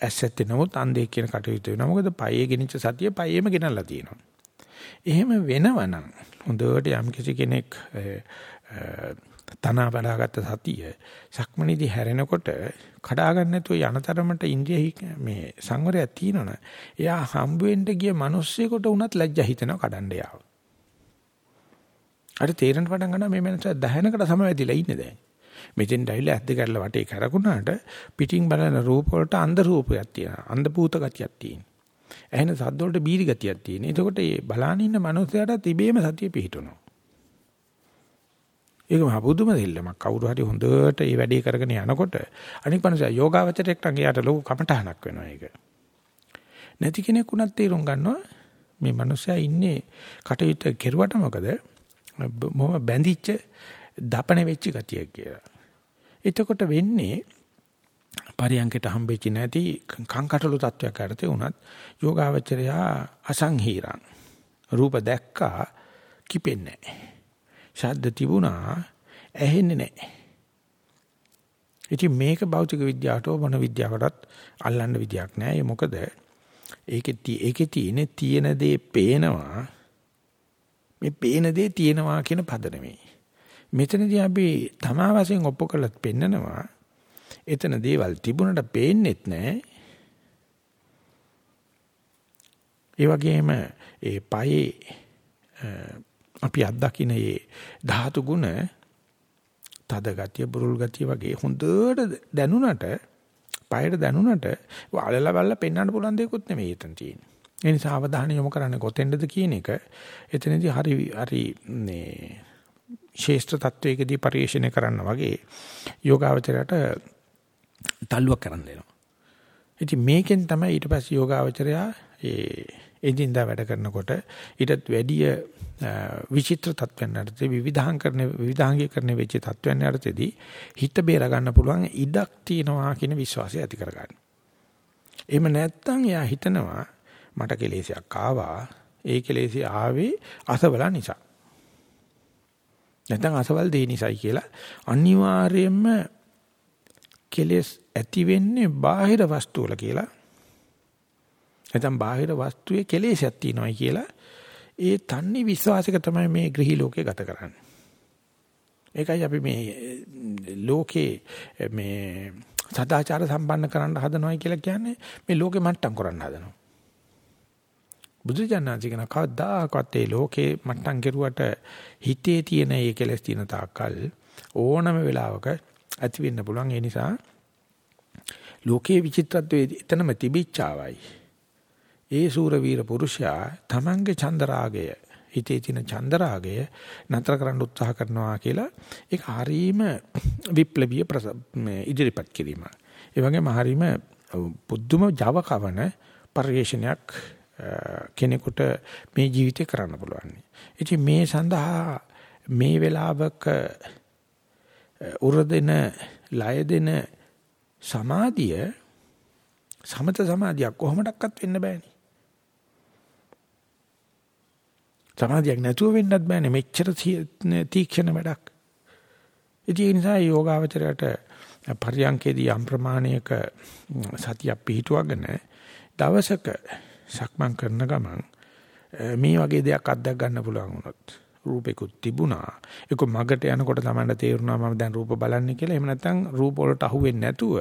[SPEAKER 1] ඇසෙත් නමුත් අන්ධයෙක් කියන කටයුතු වෙනවා. මොකද පයේ ගෙනිච්ච සතිය පයේම ගෙනල්ලා තියෙනවා. එහෙම වෙනවනම් හොඳට යම් කිසි කෙනෙක් තනවා බලාගත්ත සතිය සක්මණේදී හැරෙනකොට කඩා ගන්න නැතුව යනතරමට ඉන්ද්‍රිය මේ සංවරයක් තියෙනවනේ. එයා හම්බ වෙන්න ගිය මිනිස්සෙකුට උනත් ලැජ්ජා හිතෙනවා කඩන්න යාව. අර තේරෙන පටන් ගන්නවා මේ මනස දහනකට සමවැදිලා ඉන්නේ දැන්. මෙතෙන් ඇවිල්ලා ඇද්ද කරලා වටේ කරකුණාට පිටින් බලන රූප වලට අන්ධ රූපයක් තියෙනවා. අන්ධ භූත ගතියක් තියෙනවා. ඇහෙන සද්ද වලට බීරි ගතියක් තියෙනවා. එතකොට මේ බලාන ඉන්න මනුස්සයාට තිබේම සතිය පිහිටුනවා. ඒක මහ බුදුම දෙල්ලමක්. කවුරු හරි හොඳට මේ වැඩේ කරගෙන යනකොට අනික් මනුස්සයා යෝගාවචරයක් නම් එයාට ලොකු කමටහනක් වෙනවා ඒක. නැති කෙනෙක් උනත් තීරුම් ගන්නවා මේ මනුස්සයා ඉන්නේ කටයුත්ත කෙරුවට මොකද මොම බැඳිච්ච දපණ වෙච්ච ගතියක් කියලා. එතකොට වෙන්නේ පරියන්කට හම්බෙච්ච නැති කංකටළු තත්වයක් කරතේ උනත් යෝගාවචරයා අසංහීරං රූප දැක්කා කිපෙන්නේ නැහැ. ශබ්ද තිබුණා ඇහෙන්නේ නැහැ. ඉතින් මේක භෞතික විද්‍යාවට මොන විද්‍යාවකටත් අල්ලන්න විදියක් නැහැ. ඒ මොකද ඒකේ ඒකේ තියෙන තියෙන දේ පේනවා මේ පේන දේ තියෙනවා කියන පද නෙමෙයි. මෙතනදී අපි තමා වශයෙන් ඔප්පු කරලත් පෙන්නනවා. එතන දේවල් තිබුණට පේන්නෙත් නැහැ. ඒ වගේම ඒ පයේ අපි අත්දකින්න මේ ධාතු ගුණ තද ගතිය බුරුල් ගතිය වගේ හොඳට දැනුණට පයට දැනුණට වලලා බලලා පෙන්වන්න පුළුවන් දෙයක්වත් නෙමෙයි එතන තියෙන්නේ. ඒ නිසා අවධානය යොමු කරන්නේ කොතෙන්ද කියන එක එතනදී හරි හරි මේ ශේෂ්ඨ තත්වයකදී පරිශ්‍රණය කරන්න වගේ යෝගාවචරයට තල්ලුවක් කරන් දෙනවා. ඉතින් මේකෙන් තමයි ඊට පස්සේ යෝගාවචරයා ඒ එදින්දා වැඩ කරනකොට ඊටත් වැඩිය විචිත්‍ර තත්ත්වයන් යටතේ විවිධාංකරණ විවිධාංගීකරණ වෙච්ච තත්ත්වයන් යටතේදී හිත බේර ගන්න පුළුවන් ඉඩක් තියෙනවා කියන විශ්වාසය ඇති කරගන්න. එහෙම නැත්නම් එයා හිතනවා මට කෙලෙසයක් ආවා ඒ කෙලෙසි ආවේ අසවල නිසා. නැත්නම් අසවල් දේ නිසායි කියලා අනිවාර්යයෙන්ම කෙලෙස් ඇති වෙන්නේ බාහිර වස්තු වල කියලා නැත්නම් බාහිර වස්තුවේ කෙලෙසක් තියෙනවායි කියලා ඒ තන්නේ විශ්වාසික තමයි මේ ගෘහි ලෝකේ ගත කරන්නේ. ඒකයි අපි මේ ලෝකේ මේ සදාචාර සම්පන්න කරන්න හදනවයි කියලා කියන්නේ මේ ලෝකෙ මට්ටම් කරන්න හදනවා. බුදුජානනාංශ කියන කවදාකවත් ඒ ලෝකේ මට්ටම් කෙරුවට හිතේ තියෙන ඒ කෙලස් තියෙන තාක්කල් ඕනම වෙලාවක ඇති වෙන්න පුළුවන් ඒ නිසා ලෝකයේ විචිත්‍රත්වයේ එතනම තිබිච්චාවයි ඒ සූර වීර පුරුෂයා තමන්ගේ චන්දරාගය හිතේ තියෙන චන්දරාගය නතර කරන්න උත්සාහ කරනවා කියලා ඒක හරීම විප්ලවීය ඉදිරිපත් කිරීම. ඒ වගේම හරීම පුදුම Java කවන පරිශ්‍රණයක් කෙනෙකුට මේ ජීවිතේ කරන්න පුළුවන්. ඉතින් මේ සඳහා මේ වෙලාවක උරදෙන ලය දෙන සමාධිය සමත සමාධියක් කොහොමඩක්වත් වෙන්න බෑනේ. සමාධියක් නැතුව වෙන්නත් බෑනේ මෙච්චර තීක්ෂණ වැඩක්. ඉතින් ඒ නිසා යෝගාවචරයට පරියන්කේදී යම් ප්‍රමාණයක සතියක් පිහිටුවගෙන දවසක සක්මන් කරන ගමන් මේ වගේ දෙයක් අත්දැක ගන්න පුළුවන් වුණොත් රූපෙකුත් තිබුණා ඒක මගට යනකොට තමයි තේරුණා මම දැන් රූප බලන්නේ කියලා එහෙම නැත්නම් රූප වලට අහුවෙන්නේ නැතුව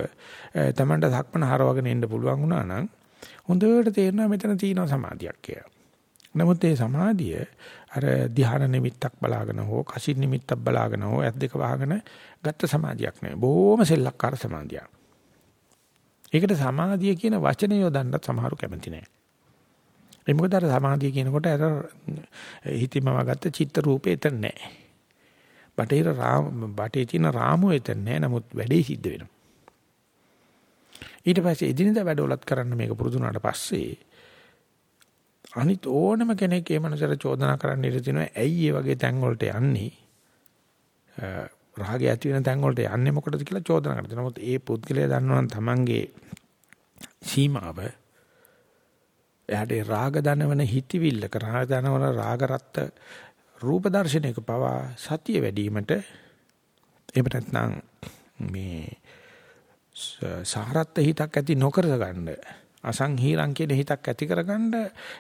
[SPEAKER 1] තමන්ට සක්මන හරවගෙන ඉන්න පුළුවන් වුණා නම් හොඳට තේරෙනවා මෙතන තියෙනවා සමාධියක් කියලා නමුත් ඒ සමාධිය අර ධ්‍යාන නිමිත්තක් බලාගෙන හෝ කසින් නිමිත්තක් බලාගෙන හෝ ඇස් දෙක වහගෙන ගත්ත සමාධියක් නෙවෙයි. බොහොම සෙල්ලක්කාර සමාධියක්. ඒකට සමාධිය කියන වචනේ යොදන්නත් සමහරු කැමති නැහැ. ඒ මොකද අර සමාධිය කියනකොට අර හිතීමම ගත්ත චිත්ත රූපේ එතන නැහැ. බටේර රාම බටේ තියෙන රාමුව එතන නැහැ. නමුත් වැඩේ සිද්ධ වෙනවා. ඊට පස්සේ එදිනෙදා වැඩවලත් කරන්න මේක පුරුදු වුණාට පස්සේ අනිත් ඕනම කෙනෙක් ඒ මනසට චෝදනා කරන්න ඉඩ තියෙනවා ඇයි ඒ වගේ තැන් වලට යන්නේ රාගය ඇති වෙන තැන් වලට යන්නේ මොකටද කියලා චෝදනා කරනවා. නමුත් ඒ පුද්ගලයා දන්නවා නම් තමන්ගේ සීමාව එයාට රාග දනවන හිතවිල්ලක රාග දනවන රාග රත්ත රූප දර්ශනයක පවා සතිය වැඩිවීමට එහෙම නැත්නම් මේ සාරත්ත හිතක් ඇති නොකර ගන්න අසංහීරං කියන හිතක් ඇති කරගන්න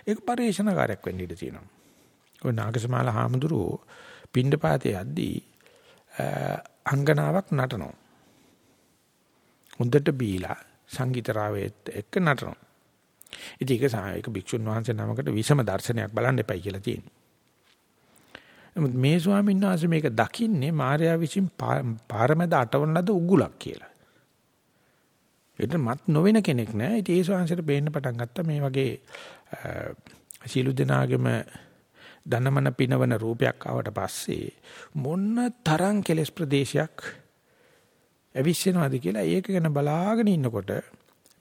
[SPEAKER 1] ඒක පරිේශනකාරයක් වෙන්න ඉඩ තියෙනවා. ඔය නාගසමාල හාමුදුරුවෝ පිණ්ඩපාතේ යද්දී අංගනාවක් නටනවා. හොඳට බීලා සංගීතරාවෙත් එක්ක නටනවා. ඉතින් ඒක සායක භික්ෂුන් වහන්සේ නමකට විසම දර්ශනයක් බලන්න එපයි කියලා තියෙනවා. නමුත් මේ ස්වාමීන් වහන්සේ මේක දකින්නේ මාර්යා විසින් පාරමැද අටවන ලද උගුලක් කියලා. ඒකට මත් නොවන කෙනෙක් නෑ. ඉතින් ඒ ශාංශයට බේන්න පටන් ගත්තා මේ වගේ සීළු දෙනාගෙම ධනමන පිනවන රූපයක් ආවට පස්සේ මොන්න තරම් කෙලස් ප්‍රදේශයක් ඇවිස්සෙනවද කියලා ඒක ගැන බලාගෙන ඉන්නකොට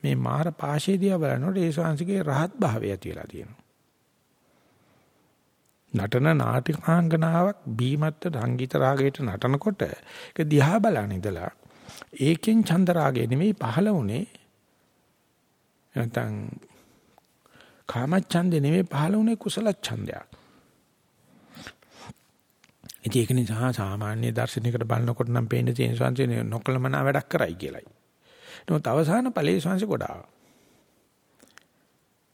[SPEAKER 1] මේ මාර පාෂේදියා බලනකොට ඒ ශාංශිකේ රහත් භාවය ඇති වෙලා තියෙනවා. නටන නාටිකාංගනාවක් බීමත්ත සංගීත රාගයට නටනකොට ඒක දිහා බලන ඉඳලා ඒකෙන් චන්ද රාගය නෙමෙයි පහළ වුණේ නැත්නම් කාමච්ඡන්දේ නෙමෙයි පහළ වුණේ කුසල ඡන්දයක්. ඒක නිසා සාමාන්‍ය දර්ශනයකට බලනකොට නම් පේන්නේ තියෙන සංසිනේ නොකලමන වැඩක් කරයි කියලයි. නමුත් අවසාන ඵලයේ සංසි ගොඩාව.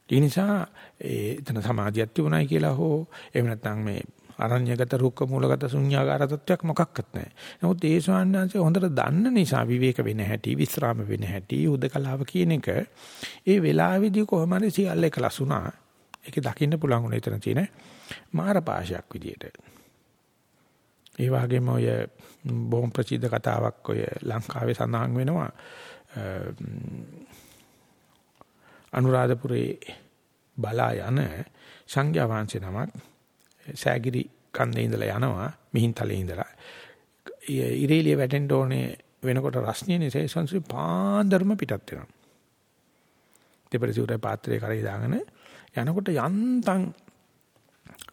[SPEAKER 1] ඒ නිසා ඒ එතන සමාධියක් තිබුණයි කියලා හෝ එහෙම නැත්නම් මේ අරඤ්‍යගත රුක්ක මූලගත ශුන්‍යාකාර තත්වයක් මොකක්වත් නැහැ. නමුත් ඒ ස්වාමීන් හොඳට දන්න නිසා විවේක වෙන හැටි, විස්රාම වෙන හැටි, උදකලාව කියන එක ඒ වෙලාවේදී කොහොම හරි සියල්ල එකලස් වුණා. ඒක දකින්න පුළුවන් උනේ එතන තියෙන මාරපාශයක් විදියට. ඒ වගේම ඔය බොහොම ප්‍රසිද්ධ කතාවක් ඔය ලංකාවේ සඳහන් වෙනවා. අනුරාධපුරේ බලා යන සංඝයා වහන්සේ නමක් සෑගිරි කන්දේ ඉඳලා යනවා මිහින්තලේ ඉඳලා ඉරේලිය වැටෙන්න ඕනේ වෙනකොට රස්නිය නිසා සංසි පාන්දරම පිටත් වෙනවා දෙපරිසුරේ පාත්‍රයේ කරේ දාගෙන යනකොට යන්තම්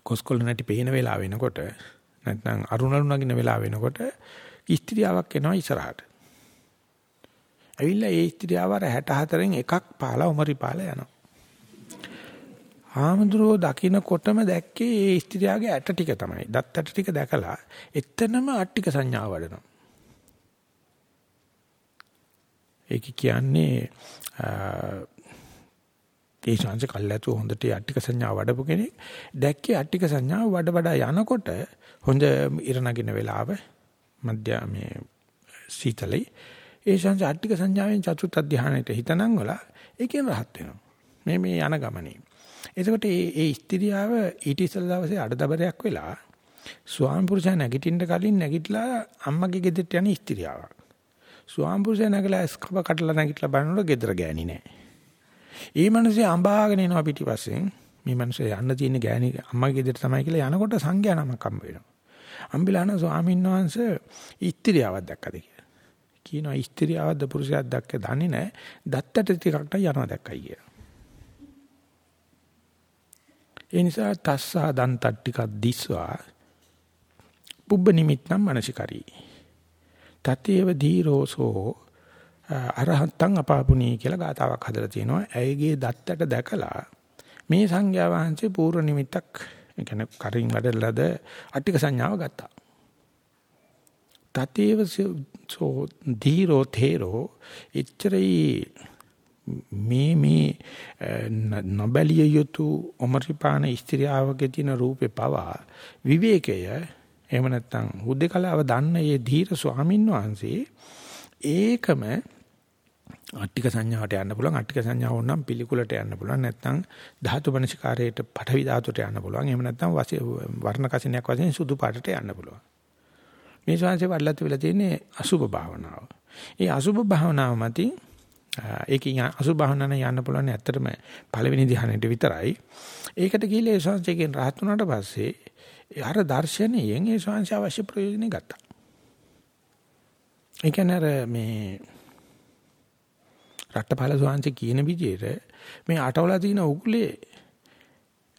[SPEAKER 1] කොස්කොල්ල නැටි පේන වෙලාව වෙනකොට නැත්නම් අරුණලු නගින වෙලාව වෙනකොට ස්ත්‍රියාවක් එනවා ඉස්සරහට. ඇවිල්ලා ඒ ස්ත්‍රියව 64න් එකක් පාලා උමරි පාලා යනවා. ආමඳුරෝ දකින්නකොටම දැක්කේ ඒ ස්ත්‍රියගේ ඇට ටික තමයි. දත් ඇට ටික දැකලා එතනම අට්ටික සංඥාව වඩනවා. ඒක කියන්නේ ඒ ශාංශ කල්ලාතු හොඳට අට්ටික සංඥාව වඩපු කෙනෙක් දැක්කේ අට්ටික සංඥාව වඩ වඩා යනකොට හොඳ ඉර නගින වෙලාව මධ්‍ය මේ සීතලයි ඒ ශාංශ අට්ටික සංඥාවෙන් චතුත් අධ්‍යානයට හිතනම් වල ඒකෙන් රහත් වෙනවා මේ මේ යන ගමනේ එතකොට මේ ඒ ස්ත්‍රියාව ඊට ඉස්සෙල් දවසේ අඩදබරයක් වෙලා ස්වාමි පුරුෂයා නැගිටින්න කලින් නැගිටලා අම්මගේ ගෙදරට යන ස්ත්‍රියාවක්. ස්වාමි පුරුෂයා නැගලා ස්කප කටලා නැගිටලා බලනකොට ගෙදර ගෑණි නෑ. ඒ මිනිස්සේ අඹාගෙන එනවා පිටිපස්සෙන්. මේ මිනිස්සේ යන්න තියෙන ගෑණි අම්මගේ ගෙදරට තමයි කියලා යනකොට සංඝයා නමක් හම්බ වෙනවා. අම්බිලාන ස්වාමීන් වහන්සේ ස්ත්‍රියාවක් දැක්කද කියලා. කියනවා ස්ත්‍රියාවක්ද පුරුෂයාවක් දැක්ක දන්නේ නැහැ. දත්තට ටිකක් යනවා දැක්කයි කියලා. ඒ නිසා තස්සා දන්තක් ටිකක් දිස්වා පුබ්බ නිමිත්තම් මනසිකරී. තතේව ධීරෝසෝ අරහත්තං අපාපුනී කියලා ගාතාවක් හදලා තියෙනවා. ඇයගේ දත්තට දැකලා මේ සංඥා වහන්සේ පූර්ව නිමිත්තක් ඒ කියන්නේ කරින් වැඩලද අට්ටික සංඥාව ගත්තා. තතේව සෝ ධීරෝ තේරෝ එච්චරයි මේ මේ නොබැලිය යුතු ඔමරිපාන ස්ත්‍රියාවගේ තියෙන රූපේ පවා විවේකය. එහෙම නැත්නම් හුදේකලාව දන්න මේ ධීර ස්වාමීන් වහන්සේ ඒකම අට්ටික සංඥාවට යන්න පුළුවන් අට්ටික සංඥාව වුණනම් පිළිකුලට යන්න පුළුවන් නැත්නම් ධාතු මනසිකාරයට පඨවි ධාතුවට යන්න පුළුවන් එහෙම නැත්නම් වර්ණ කසිනයක් වශයෙන් සුදු පාටට යන්න පුළුවන්. මේ ශාංශේ වඩලත් වෙලා තියෙන්නේ අසුභ භාවනාව. ඒ අසුභ භාවනාව මතින් ඒකෙන් අසුභ භාවනාව යන්න පුළුවන් ඇත්තටම පළවෙනි ධ්‍යානෙට විතරයි. ඒකට ගිහිල්ලා ඒ ශාංශයෙන් රහත් වුණාට පස්සේ අර දර්ශනයෙන් ඒ ශාංශ අවශ්‍ය ප්‍රයෝජනෙ ගත්තා. ඒ කියන්නේ අර මේ රට්ටපාල ශාංශ කියන විදිහට මේ අටවලා තියෙන උගුලේ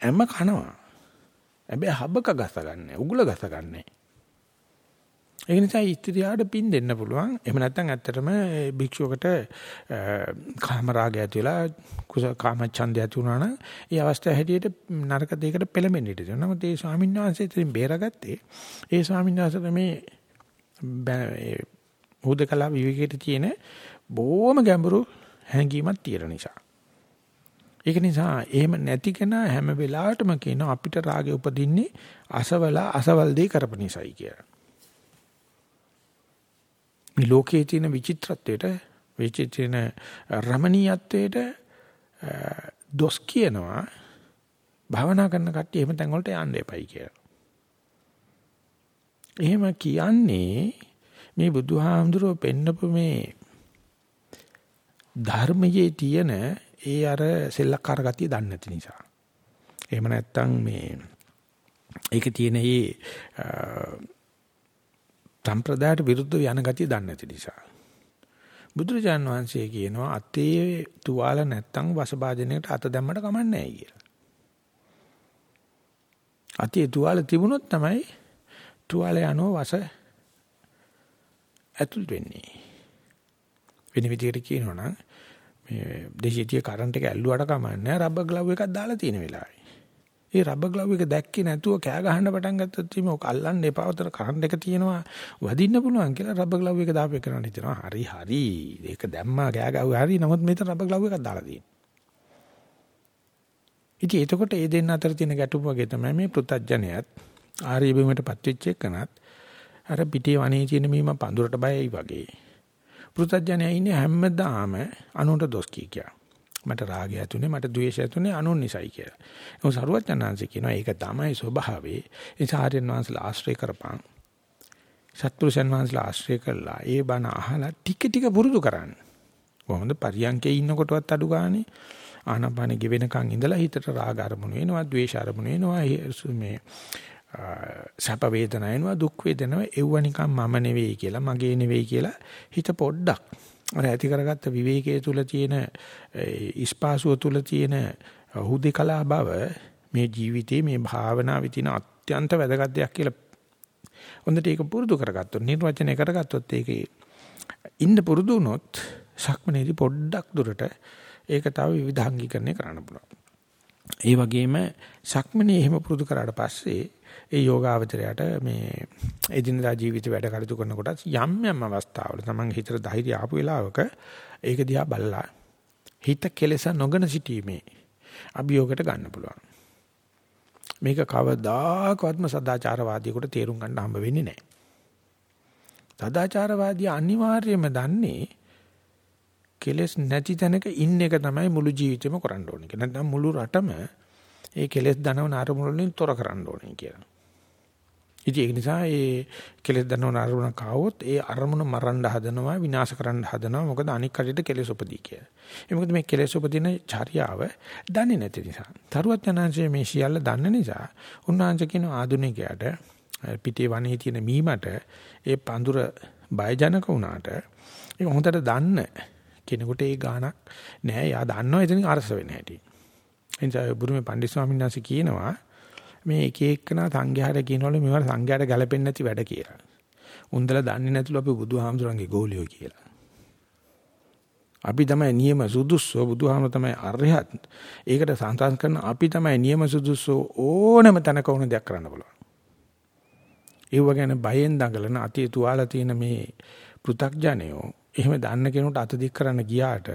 [SPEAKER 1] හැම කනවා. හැබැයි හබක ගස ගන්න, උගුල ගස ගන්නෑ. ඒ නිසා ඉස්ත්‍රියට පින් දෙන්න පුළුවන්. එහෙම නැත්නම් ඇත්තටම භික්ෂුවකට කාමරාගය ඇති වෙලා කුස කාමච්ඡන්දය ඇති වුණා නම් ඒ අවස්ථාව හැටියට නරක දෙයකට පෙළඹෙන්න ඉඩ තියෙනවා. නමුත් ඒ ස්වාමීන් වහන්සේ ඉතින් බේරගත්තේ ඒ ස්වාමීන් වහන්සේට මේ හුදකලා විවේකයට තියෙන බොහොම ගැඹුරු හැඟීමක් තියෙන නිසා. ඒක නිසා එහෙම නැති කෙනා හැම වෙලාවටම කියනවා අපිට රාගය උපදින්නේ අසවල අසවල් දේ කරපු නිසායි කියලා. මේ ලෝකයේ තියෙන විචිත්‍රත්වයට විචිත්‍රන රමණීයත්වයට දොස් කියනවා භාවනා කරන කට්ටිය එහෙම තැන් වලට යන්න එපයි කියලා. එහෙම කියන්නේ මේ බුදුහාමුදුරුව පෙන්නපු මේ ධර්මයේ තියෙන ඒ අර සෙල්ලක්කාර ගතිය දන්නේ නැති නිසා. එහෙම නැත්තම් මේ ඒකේ තියෙන මේ සම්ප්‍රදායට විරුද්ධව යන ගතිය දන්නේ නැති නිසා. බුදුරජාන් වහන්සේ කියනවා අතේ තුවාල නැත්තම් වසභාජනයකට අත දැම්මට කමන්නේ නැහැ කියලා. අතේ තුවාල තිබුණොත් තමයි තුවාල යනෝ වස ඇතුල් වෙන්නේ. වෙන විදිහට කියනවා නම් මේ දෙසිතිය කරන්ට් එක ඇල්ලුවට කමන්නේ රබර් ග්ලව් එකක් දාලා තියෙන වෙලාවේ. ඒ රබර් ග්ලව් එක දැක්කේ නැතුව කෑ ගහන්න පටන් ගත්තොත් එimhe ඔක අල්ලන්න එපා. උතර කරන්ට් එක තියෙනවා. වදින්න පුළුවන් කියලා රබර් ග්ලව් එක දාපේ කරන්න හිතනවා. හරි හරි. ඒක දැම්මා කෑ ගහුවා හරි. නමුත් මෙතන රබර් ග්ලව් එකක් දාලා තියෙනවා. ඉතින් එතකොට ඒ දෙන්න අතර තියෙන ගැටුම වගේ තමයි මේ පෘතජ්ජනයත් ආර්ය බිමටපත් වෙච්ච එකනත් අර පිටේ වනේ තියෙන මීම පඳුරට බයයි වගේ. පෘතජ්ජනයා ඉන්නේ හැමදාම අනුන්ට දොස් කිය කියා. මට රාගය ඇතුනේ මට ද්වේෂය ඇතුනේ අනුන් නිසයි කියලා. ඒක සරුවචනාංශ කියනවා ඒක තමයි ස්වභාවේ. ඒ සාරයන් වහන්සේලා ආශ්‍රය කරපන්. සත්පුරුෂයන් වහන්සේලා ආශ්‍රය කළා. ඒ බණ අහලා ටික ටික පුරුදු කරන්න. කොහොමද පරියන්කේ ඉන්නකොටවත් අඩු ගානේ ආනපානෙ ගෙවෙනකන් ඉඳලා හිතට රාග අරමුණු වෙනවා, ද්වේෂ අරමුණු වෙනවා, මේ සැප වේදනා එනවා, දුක් වේදනා එව්ව නිකන් මම නෙවෙයි කියලා, මගේ නෙවෙයි කියලා හිත පොඩ්ඩක් අර ඇති කරගත්ත විවේකයේ තුල තියෙන ඉස්පාසුව තුල තියෙන හුදේකලා බව මේ ජීවිතේ මේ භාවනාවේ තියෙන අත්‍යන්ත වැදගත් දෙයක් කියලා හොඳට ඒක පුරුදු කරගත්තොත් නිර්වචනය කරගත්තොත් ඒකේ ඉන්න පුරුදු වුණොත් සක්මනේදී පොඩ්ඩක් දුරට ඒක තව විවිධාංගීකරණය කරන්න පුළුවන්. ඒ වගේම සක්මනේ එහෙම පුරුදු කරාට පස්සේ ඒ යෝගාවචරයට මේ එදිනදා ජීවිත වැඩ කටයුතු කරනකොට යම් යම් අවස්ථාවල තමන්ගේ හිතට ධෛර්යය ආපු වෙලාවක ඒක දිහා බලලා හිත කෙලෙස නොගෙන සිටීමේ අභියෝගයට ගන්න පුළුවන්. මේක කවදාකවත්ම සදාචාරවාදියෙකුට තේරුම් ගන්න හම්බ වෙන්නේ නැහැ. සදාචාරවාදී අනිවාර්යයෙන්ම දන්නේ කෙලස් නැති තැනක ඉන්න එක තමයි මුළු ජීවිතේම කරන්න ඕනේ. නැත්නම් මුළු රටම ඒ කෙලස් දනවන අරමුණු වලින් තොර කරන්න ඕනේ කියලා. ඉතින් ඒක නිසා ඒ කෙලෙස් දන්නවන අරමුණ කාවොත් ඒ අරමුණ මරන්න හදනවා විනාශ කරන්න හදනවා මොකද අනික් කඩේට කෙලෙස් උපදී කියලා. ඒ මොකද මේ කෙලෙස් උපදින චර්යාව දන්නේ නැති නිසා. තරුවත් යනාංශයේ මේ සියල්ල දන්න නිසා උන්වහන්සේ කියන ආදුනිකයාට පිටේ වනේ තියෙන මීමට ඒ පඳුර බයජනක වුණාට ඒක හොඳට දන්න කෙනෙකුට ඒ ගාණක් නෑ. යා දන්නවා එතනින් අරස වෙන්නේ නැහැටි. එනිසා බුරුමේ පණ්ඩිත ස්වාමීන් වහන්සේ කියනවා මේ එක එක්කනා සංඝයාට කියනවලු මේවට සංඝයාට ගැලපෙන්නේ නැති වැඩ කියලා. උන්දලා දන්නේ නැතුළු අපි බුදුහාමුදුරන්ගේ ගෝලියෝ කියලා. අපි තමයි නියම සුදුස්සෝ බුදුහාමුදුර තමයි අරහත්. ඒකට සංසං කරන අපි තමයි නියම සුදුස්සෝ ඕනම තැනක වුණ දෙයක් කරන්න පුළුවන්. ඒව ගැන බයෙන් දඟලන අතේ තුවාලා තියෙන මේ පෘ탁ජනයෝ එහෙම දන්න කෙනෙකුට අත දික් කරන්න ගියාට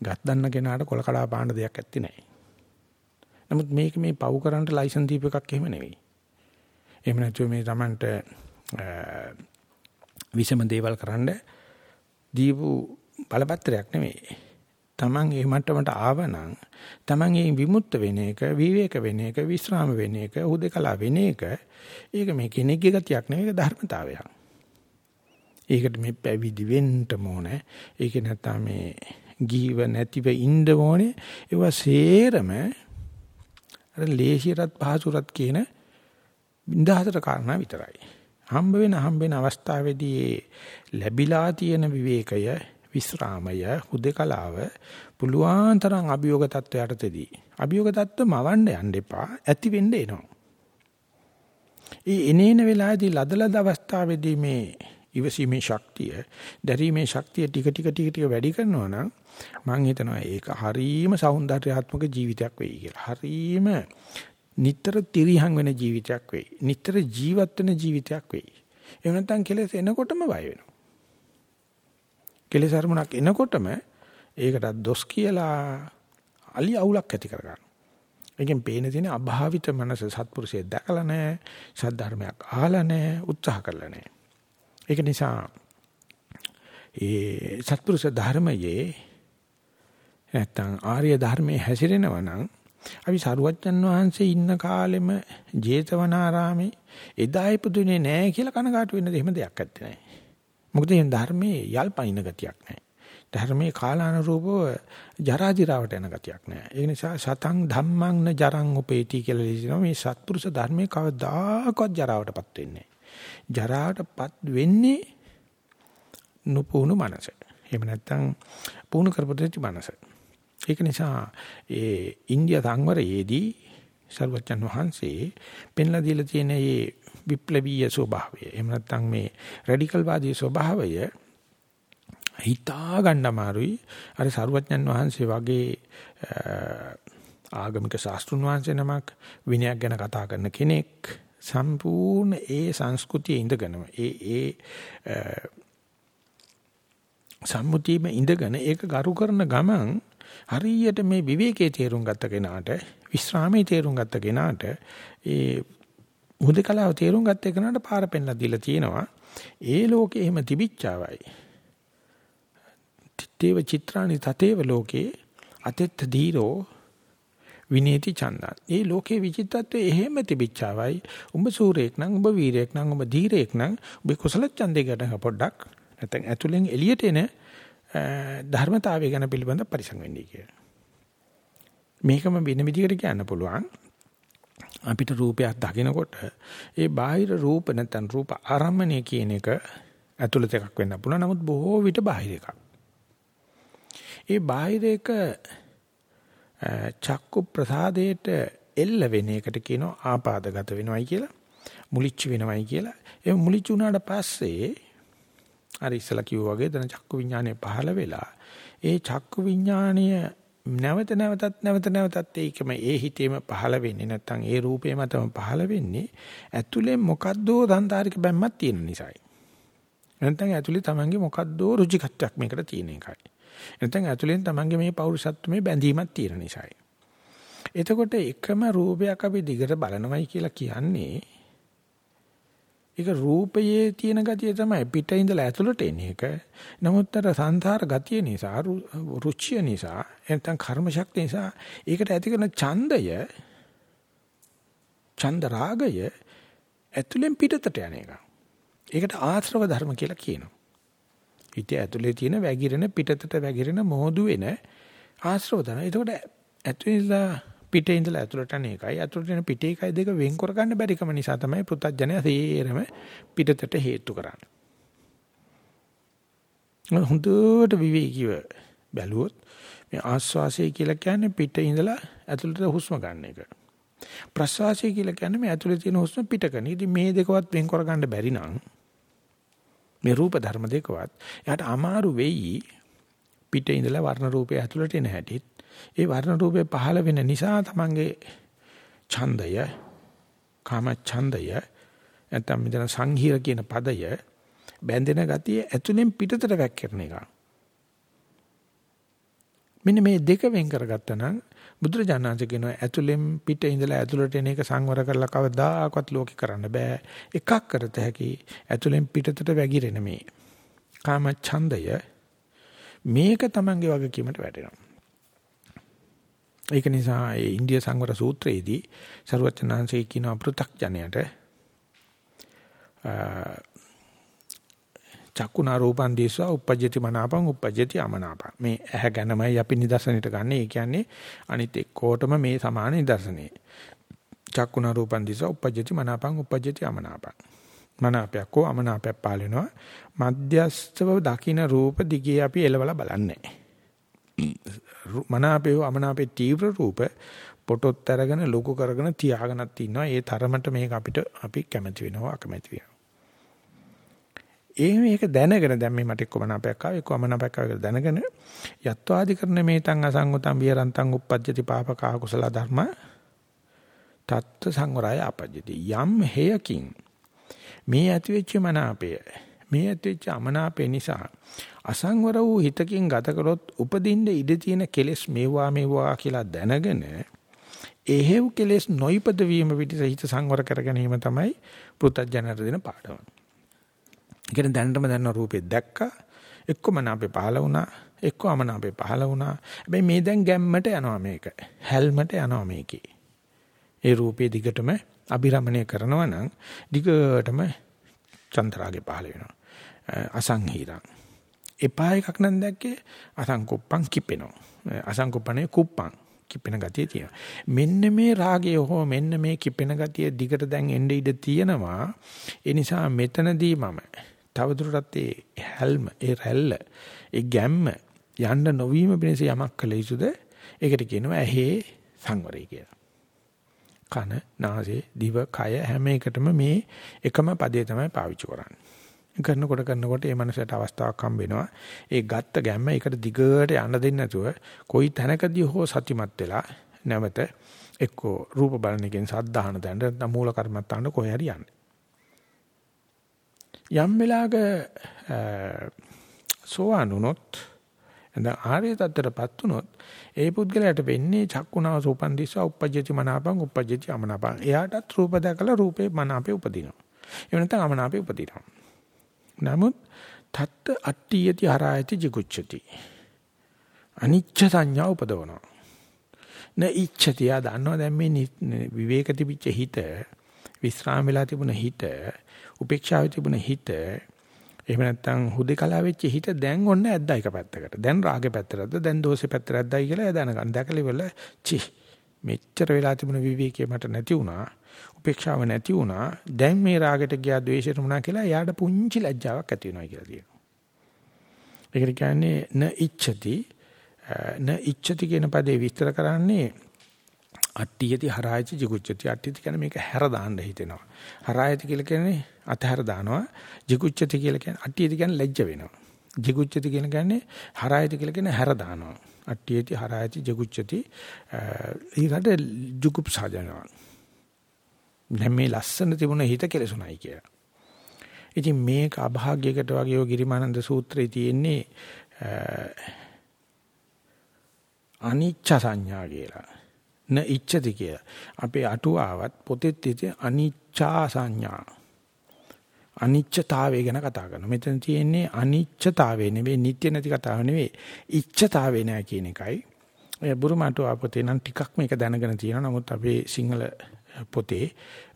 [SPEAKER 1] ගත් දන්න කෙනාට කොල කඩා පාන්න දෙයක් ඇත්තේ නැහැ. නමුත් මේක මේ පව් කරන්නට ලයිසන් දීප එකක් එහෙම නෙවෙයි. එහෙම නැත්නම් මේ Tamanට විසම දේවල් කරන්න දීපු බලපත්‍රයක් නෙවෙයි. Taman ඒ මට්ටමට ආවනම් Taman ඒ විමුක්ත වෙන එක, විවේක වෙන එක, විස්රාම වෙන එක, හුදකලා වෙන එක ඒක මේ කෙනෙක්ගේ ගතියක් නෙවෙයි ඒක ධර්මතාවයක්. ඒකට මේ පැවිදි වෙන්න ඕනේ. ඒක නැත්තම් මේ ගීව නැතිව ඉන්න ඕනේ. ඒවා සේරම අර ලේසියටත් පහසුරත් කියන බින්දහතර කාරණා විතරයි. හම්බ වෙන හම්බ වෙන අවස්ථාවේදී ලැබිලා තියෙන විවේකය, විස්රාමය, හුදකලාව පුළුවන් තරම් අභියෝග තත්වයටදී. අභියෝග තත්ත්ව මවන්න යන්න එපා. ඇති වෙන්න එනවා. ඒ එනේන වෙලාවේදී ලදලද අවස්ථාවේදී මේ ඉවසීමේ ශක්තිය, දැරීමේ ශක්තිය ටික ටික ටික ටික වැඩි කරනවා නම් මම හිතනවා ඒක හරීම సౌందర్యාත්මක ජීවිතයක් වෙයි කියලා. හරීම නිතර තිරිහන් වෙන ජීවිතයක් වෙයි. නිතර ජීවත් වෙන ජීවිතයක් වෙයි. එහෙම නැත්නම් කෙලෙස් එනකොටම බය වෙනවා. කෙලෙස් අරමුණක් එනකොටම ඒකටත් දොස් කියලා අලි අවුලක් ඇති කරගන්නවා. ඒකෙන් පේන තියෙන අභාවිත මනස සත්පුරුෂය දැකලා නැහැ, සද්ධර්මයක් අහලා නැහැ, උත්සාහ කරලා නැහැ. ඒක නිසා ඒ සත්පුරුෂ ධර්මයේ නැත්තම් ආර්ය ධර්මයේ හැසිරෙනවා නම් අපි සරුවච්චන් වහන්සේ ඉන්න කාලෙම ජේතවනාරාමේ එදා ඉපදුනේ නැහැ කියලා කනගාටු වෙන්න දෙහිම දෙයක් නැත්තේ නෑ. මොකද මේ ධර්මයේ යල්පයින් ගතියක් නැහැ. ධර්මයේ කාලානුරූපව ජරා දිරාවට යන ගතියක් නැහැ. ඒ නිසා සතං ධම්මං න ජරං උපේති කියලා කියනවා මේ සත්පුරුෂ ධර්මයේ කවදාකවත් ජරාවටපත් වෙන්නේ ජරාවටපත් වෙන්නේ නුපුහුණු මනස. එහෙම නැත්නම් පුහුණු කරපොදෙච්ච මනස. ඒක නිසා ඒ ඉන්දියා සංවරයේදී සර්වචන් වහන්සේ පෙන්ලා දීලා තියෙන මේ විප්ලවීය ස්වභාවය එහෙම නැත්නම් මේ රැඩිකල් වාදී ස්වභාවය හිතා ගන්න අමාරුයි අර සර්වඥන් වහන්සේ වගේ ආගමික ශාස්ත්‍රුන් වහන්සේ නමක් විනයක් ගැන කතා කරන කෙනෙක් සම්පූර්ණ ඒ සංස්කෘතියේ ඉඳගෙනම ඒ ඒ සම්මුතියෙම ඉඳගෙන ඒක ගරු කරන ගමන් හරියට මේ විවේකයේ තේරුම් ගත්ත කෙනාට විශ්‍රාමයේ තේරුම් ගත්ත කෙනාට ඒ හුදකලාව තේරුම් ගත්ත කෙනාට පාර පෙන්නලා දීලා තියෙනවා ඒ ලෝකේ එහෙම තිබිච්චාවයි. තිත්තේව චිත්‍රානි තතේව ලෝකේ අතෙත් දීරෝ විනේති චන්දන් ඒ ලෝකේ විචිත්තත්වයේ එහෙම තිබිච්චාවයි උඹ සූරේක් නම් උඹ වීරයෙක් නම් උඹ ධීරයෙක් නම් උඹ කුසල ඡන්දයකට පොඩ්ඩක් නැත්නම් ඇතුලෙන් එළියට එන ධර්මතාවය ගැන පිළිබඳ පරිසං වෙන්නේ කියලා. මේකම වෙන විදිහකට කියන්න පුළුවන්. අපිට රූපයක් දකිනකොට ඒ බාහිර රූප නැත්නම් රූප ආරම්මණය කියන එක ඇතුළත එකක් වෙන්න පුළුවන්. නමුත් බොහෝ විට බාහිර එකක්. ඒ බාහිර එක චක්කු ප්‍රසාදයට එල්ල වෙන එකට කියනවා ආපාදගත වෙනවයි කියලා. මුලිච්ච වෙනවයි කියලා. ඒ මුලිච්ච වුණාට පස්සේ අර ඉස්සලා කිව්වා වගේ දැන් චක්කු විඥානය පහළ වෙලා ඒ චක්කු විඥානය නැවත නැවතත් නැවත නැවතත් ඒකම ඒ හිතේම පහළ වෙන්නේ නැත්නම් ඒ රූපේම තමයි පහළ වෙන්නේ ඇතුලේ මොකද්දෝ දන්තාරික බැම්මක් තියෙන නිසායි නැත්නම් ඇතුලේ තමන්ගේ මොකද්දෝ රුචිකත්වයක් මේකට තියෙන එකයි නැත්නම් ඇතුලෙන් තමන්ගේ මේ පෞරුෂත්වයේ බැඳීමක් තියෙන නිසායි එතකොට එකම රූපයක් අපි දිගට බලනවයි කියලා කියන්නේ ඒක රූපයේ තියෙන ගතිය තමයි පිට ඉඳලා ඇතුළට එන එක. නමුත් අර සංසාර ගතිය නිසා රුචිය නිසා නැත්නම් කර්ම ශක්තිය නිසා ඒකට ඇති කරන ඡන්දය ඡන්ද රාගය ඇතුළෙන් පිටතට යන එක. ඒකට ආශ්‍රව ධර්ම කියලා කියනවා. හිතේ ඇතුලේ තියෙන වැగిරෙන පිටතට වැగిරෙන මොහොදු වෙන ආශ්‍රව ධර්ම. ඒකට ඇතුළේ පිටේ ඉඳලා ඇතුළට යන එකයි ඇතුළට යන පිටේ එකයි දෙක වෙන් කර ගන්න බැරිකම නිසා තමයි පෘථජ්ජනය සේරම පිටතට හේතු කරන්නේ. හොඳට විවේකීව බැලුවොත් මේ ආස්වාසය කියලා කියන්නේ පිටේ ඉඳලා ඇතුළට හුස්ම ගන්න එක. ප්‍රස්වාසය කියලා කියන්නේ මේ ඇතුළේ තියෙන හුස්ම පිට කරන. ඉතින් මේ දෙකවත් වෙන් කර ගන්න බැරි නම් මේ රූප ධර්ම දෙකවත් එයාට අමාරු වෙයි පිටේ ඉඳලා වර්ණ රූපය ඇතුළට එන හැටිත් ඒ වර්ණ රූපේ පහළ වෙන නිසා තමන්ගේ ඡන්දය කාම ඡන්දය නැත්නම් මෙතන සංහිර කියන පදය බැඳෙන ගතිය ඇතුලෙන් පිටතට වැක්කිරන එක. මෙන්න මේ දෙක වෙන් කරගත්තා නම් බුදුරජාණන්සේ කියනවා ඇතුලෙන් පිට ඉඳලා ඇතුලට එන එක සංවර කරලා කවදාකවත් ලෝකේ කරන්න බෑ. එකක් කරත හැකි ඇතුලෙන් පිටතට වැగిරෙන මේ කාම ඡන්දය මේක Tamange වගකීමට වැටෙනවා. ඒක නිසා ඒ ඉන්දිය සංවර සූත්‍රයේදී සරුවචනාංශය කියන පෘ탁ජනයට චක්කුණා රූපං දිස්වා uppajjati මනාපං uppajjati අමනාපං මේ ඇහැ ගැනමයි අපි නිදර්ශනෙට ගන්න. ඒ කියන්නේ අනිත් එක්කෝටම මේ සමාන නිදර්ශනේ. චක්කුණා රූපං දිස්වා uppajjati මනාපං uppajjati අමනාපං. මනාපයක් හෝ අමනාපයක් පාලනවා. මධ්‍යස්තව දකින්න රූප දිගේ අපි එලවලා බලන්නේ මනාපේ අමනාපේ තීව්‍ර රූප පොටොත් අරගෙන ලොකු කරගෙන තියාගෙනත් ඉන්නවා. ඒ තරමට මේක අපිට අපි කැමති වෙනවා අකමැති වෙනවා. ඒ මේක දැනගෙන දැන් මේ මට එක්ක මනාපයක් ආවා එක්ක අමනාපයක් ආවා කියලා දැනගෙන යත්වාදි කරන මේතං අසංගතං විහරන්තං uppajjati papaka kusala dharma තත්ත්ව සංවරය අපජ්ජති යම් හේයකින් මේ ඇතිවෙච්ච මනාපය මේ ඇතිවෙච්ච අමනාපය නිසා අසංවර වූ හිතකින් ගත කරොත් උපදින්න ඉඩ තියෙන කෙලෙස් මේවා මේවා කියලා දැනගෙන එහෙව් කෙලෙස් නොයිපද වීම පිටස හිත සංවර කර ගැනීම තමයි පෘථජනට දෙන පාඩම. ඉතින් දැනටම දැනන රූපේ දැක්කා එක්කම නාපේ පහල වුණා එක්කම නාපේ පහල වුණා. හැබැයි මේ දැන් ගැම්මට යනවා මේක. හැල්මට යනවා මේකේ. ඒ රූපේ දිගටම අභිරමණය කරනවා නම් දිගටම චන්ද්‍රාගේ පහල වෙනවා. අසංහීරං එපා එකක් නම් දැක්කේ අසංකුප්පං කිපෙනවා. අසංකුප්පනේ කුප්පං කිපෙන ගතිය තියෙනවා. මෙන්න මේ රාගය හෝ මෙන්න මේ කිපෙන ගතිය දිගට දැන් එnde ඉඳ තියෙනවා. ඒ නිසා මෙතනදී මම තවදුරටත් ඒ හැල්ම, ඒ රැල්ල, ඒ ගැම්ම යන්න නොවීම පිණිස යමක් කළ යුතුද? ඒකට කියනවා ඇහි සංවරය කියලා. කන, නාසය, දිව, කය හැම එකටම මේ එකම පදේ තමයි පාවිච්චි කරන්නේ. කරනකොට කරනකොට ඒ මනසට අවස්ථාවක් හම්බ වෙනවා. ඒ ගත්ත ගැම්ම ඒකට දිගට යන්න දෙන්නේ නැතුව කොයි තැනකදී හෝ සතිමත් වෙලා නැවත එක්කෝ රූප බලන එකෙන් සද්ධාහන දැන්න නැත්නම් මූල කර්මත්තාන්න කොහේ හරි යන්නේ. යම් වෙලාවක සෝවාන් වුණොත් එඳ ආර්ය තත්ත්වයටපත් වුණොත් ඒ පුද්ගලයාට වෙන්නේ චක්කුණා රූපන් දිස්වා uppajjati මනාපං uppajjati අමනාපං. එයාටත් රූප දැකලා රූපේ මනාපේ උපදිනවා. එහෙම නැත්නම් අමනාපේ උපදිනවා. නමුත් තත්ත අට්ඨියති හරායති jigucchati. අනිච්ච සංඥා උපදවනවා. න ඉච්ඡති ආ දන්නවා දැන් මේ විවේක තිබිච්ච හිත විස්රාම වෙලා තිබුණ හිත උපේක්ෂාවේ තිබුණ හිත එහෙම නැත්නම් හුදේකලා වෙච්ච හිත දැන් ඔන්න ඇද්දා එක පැත්තකට. දැන් රාගේ පැත්තටද දැන් දෝෂේ පැත්තට ඇද්දායි කියලා දැනගන්න. දැකලා ඉවරල චි මෙච්චර වෙලා තිබුණ විවේකයේ මට නැති වුණා. උපේක්ෂාව නැති වුණා. දැන් මේ රාගයට ගියා ද්වේෂයට වුණා කියලා එයාට පුංචි ලැජ්ජාවක් ඇති වෙනවා කියලා කියනවා. ඒකට කියන්නේ න ඉච්ඡති න ඉච්ඡති කියන පදේ විස්තර කරන්නේ අට්ඨියති හරායති jigucchati අට්ඨියති කියන්නේ මේක හැර දාන්න හිතෙනවා. හරායති කියලා කියන්නේ අතහැර දානවා. jigucchati කියලා කියන්නේ අට්ඨියති කියන්නේ ලැජ්ජ වෙනවා. jigucchati කියන කියන්නේ හරායති කියලා කියන්නේ හැර දානවා. අට්ඨියති හරායති jigucchati ඊකට ජුගුප් සාජනවා. දැන් මේ ලස්සන තිබුණ හිත කෙලසුණයි කියලා. ඉතින් මේක අභාග්‍යයකට වගේ ඔය ගිරිමානන්ද සූත්‍රයේ තියෙන්නේ අනිච්ච සංඥා කියලා. න ඉච්ඡති කියලා. අපේ අටුවාවත් පොතෙත් තියෙන අනිච්චා සංඥා. අනිච්චතාවය ගැන කතා කරනවා. මෙතන තියෙන්නේ අනිච්චතාවය නෙවෙයි නිට්ටය නැති කතාව නෙවෙයි. ඉච්ඡතාවය නෑ කියන එකයි. ඔය බුරුමට අපතේ නම් ටිකක් මේක දැනගෙන තියෙනවා. නමුත් අපේ සිංහල පොතේ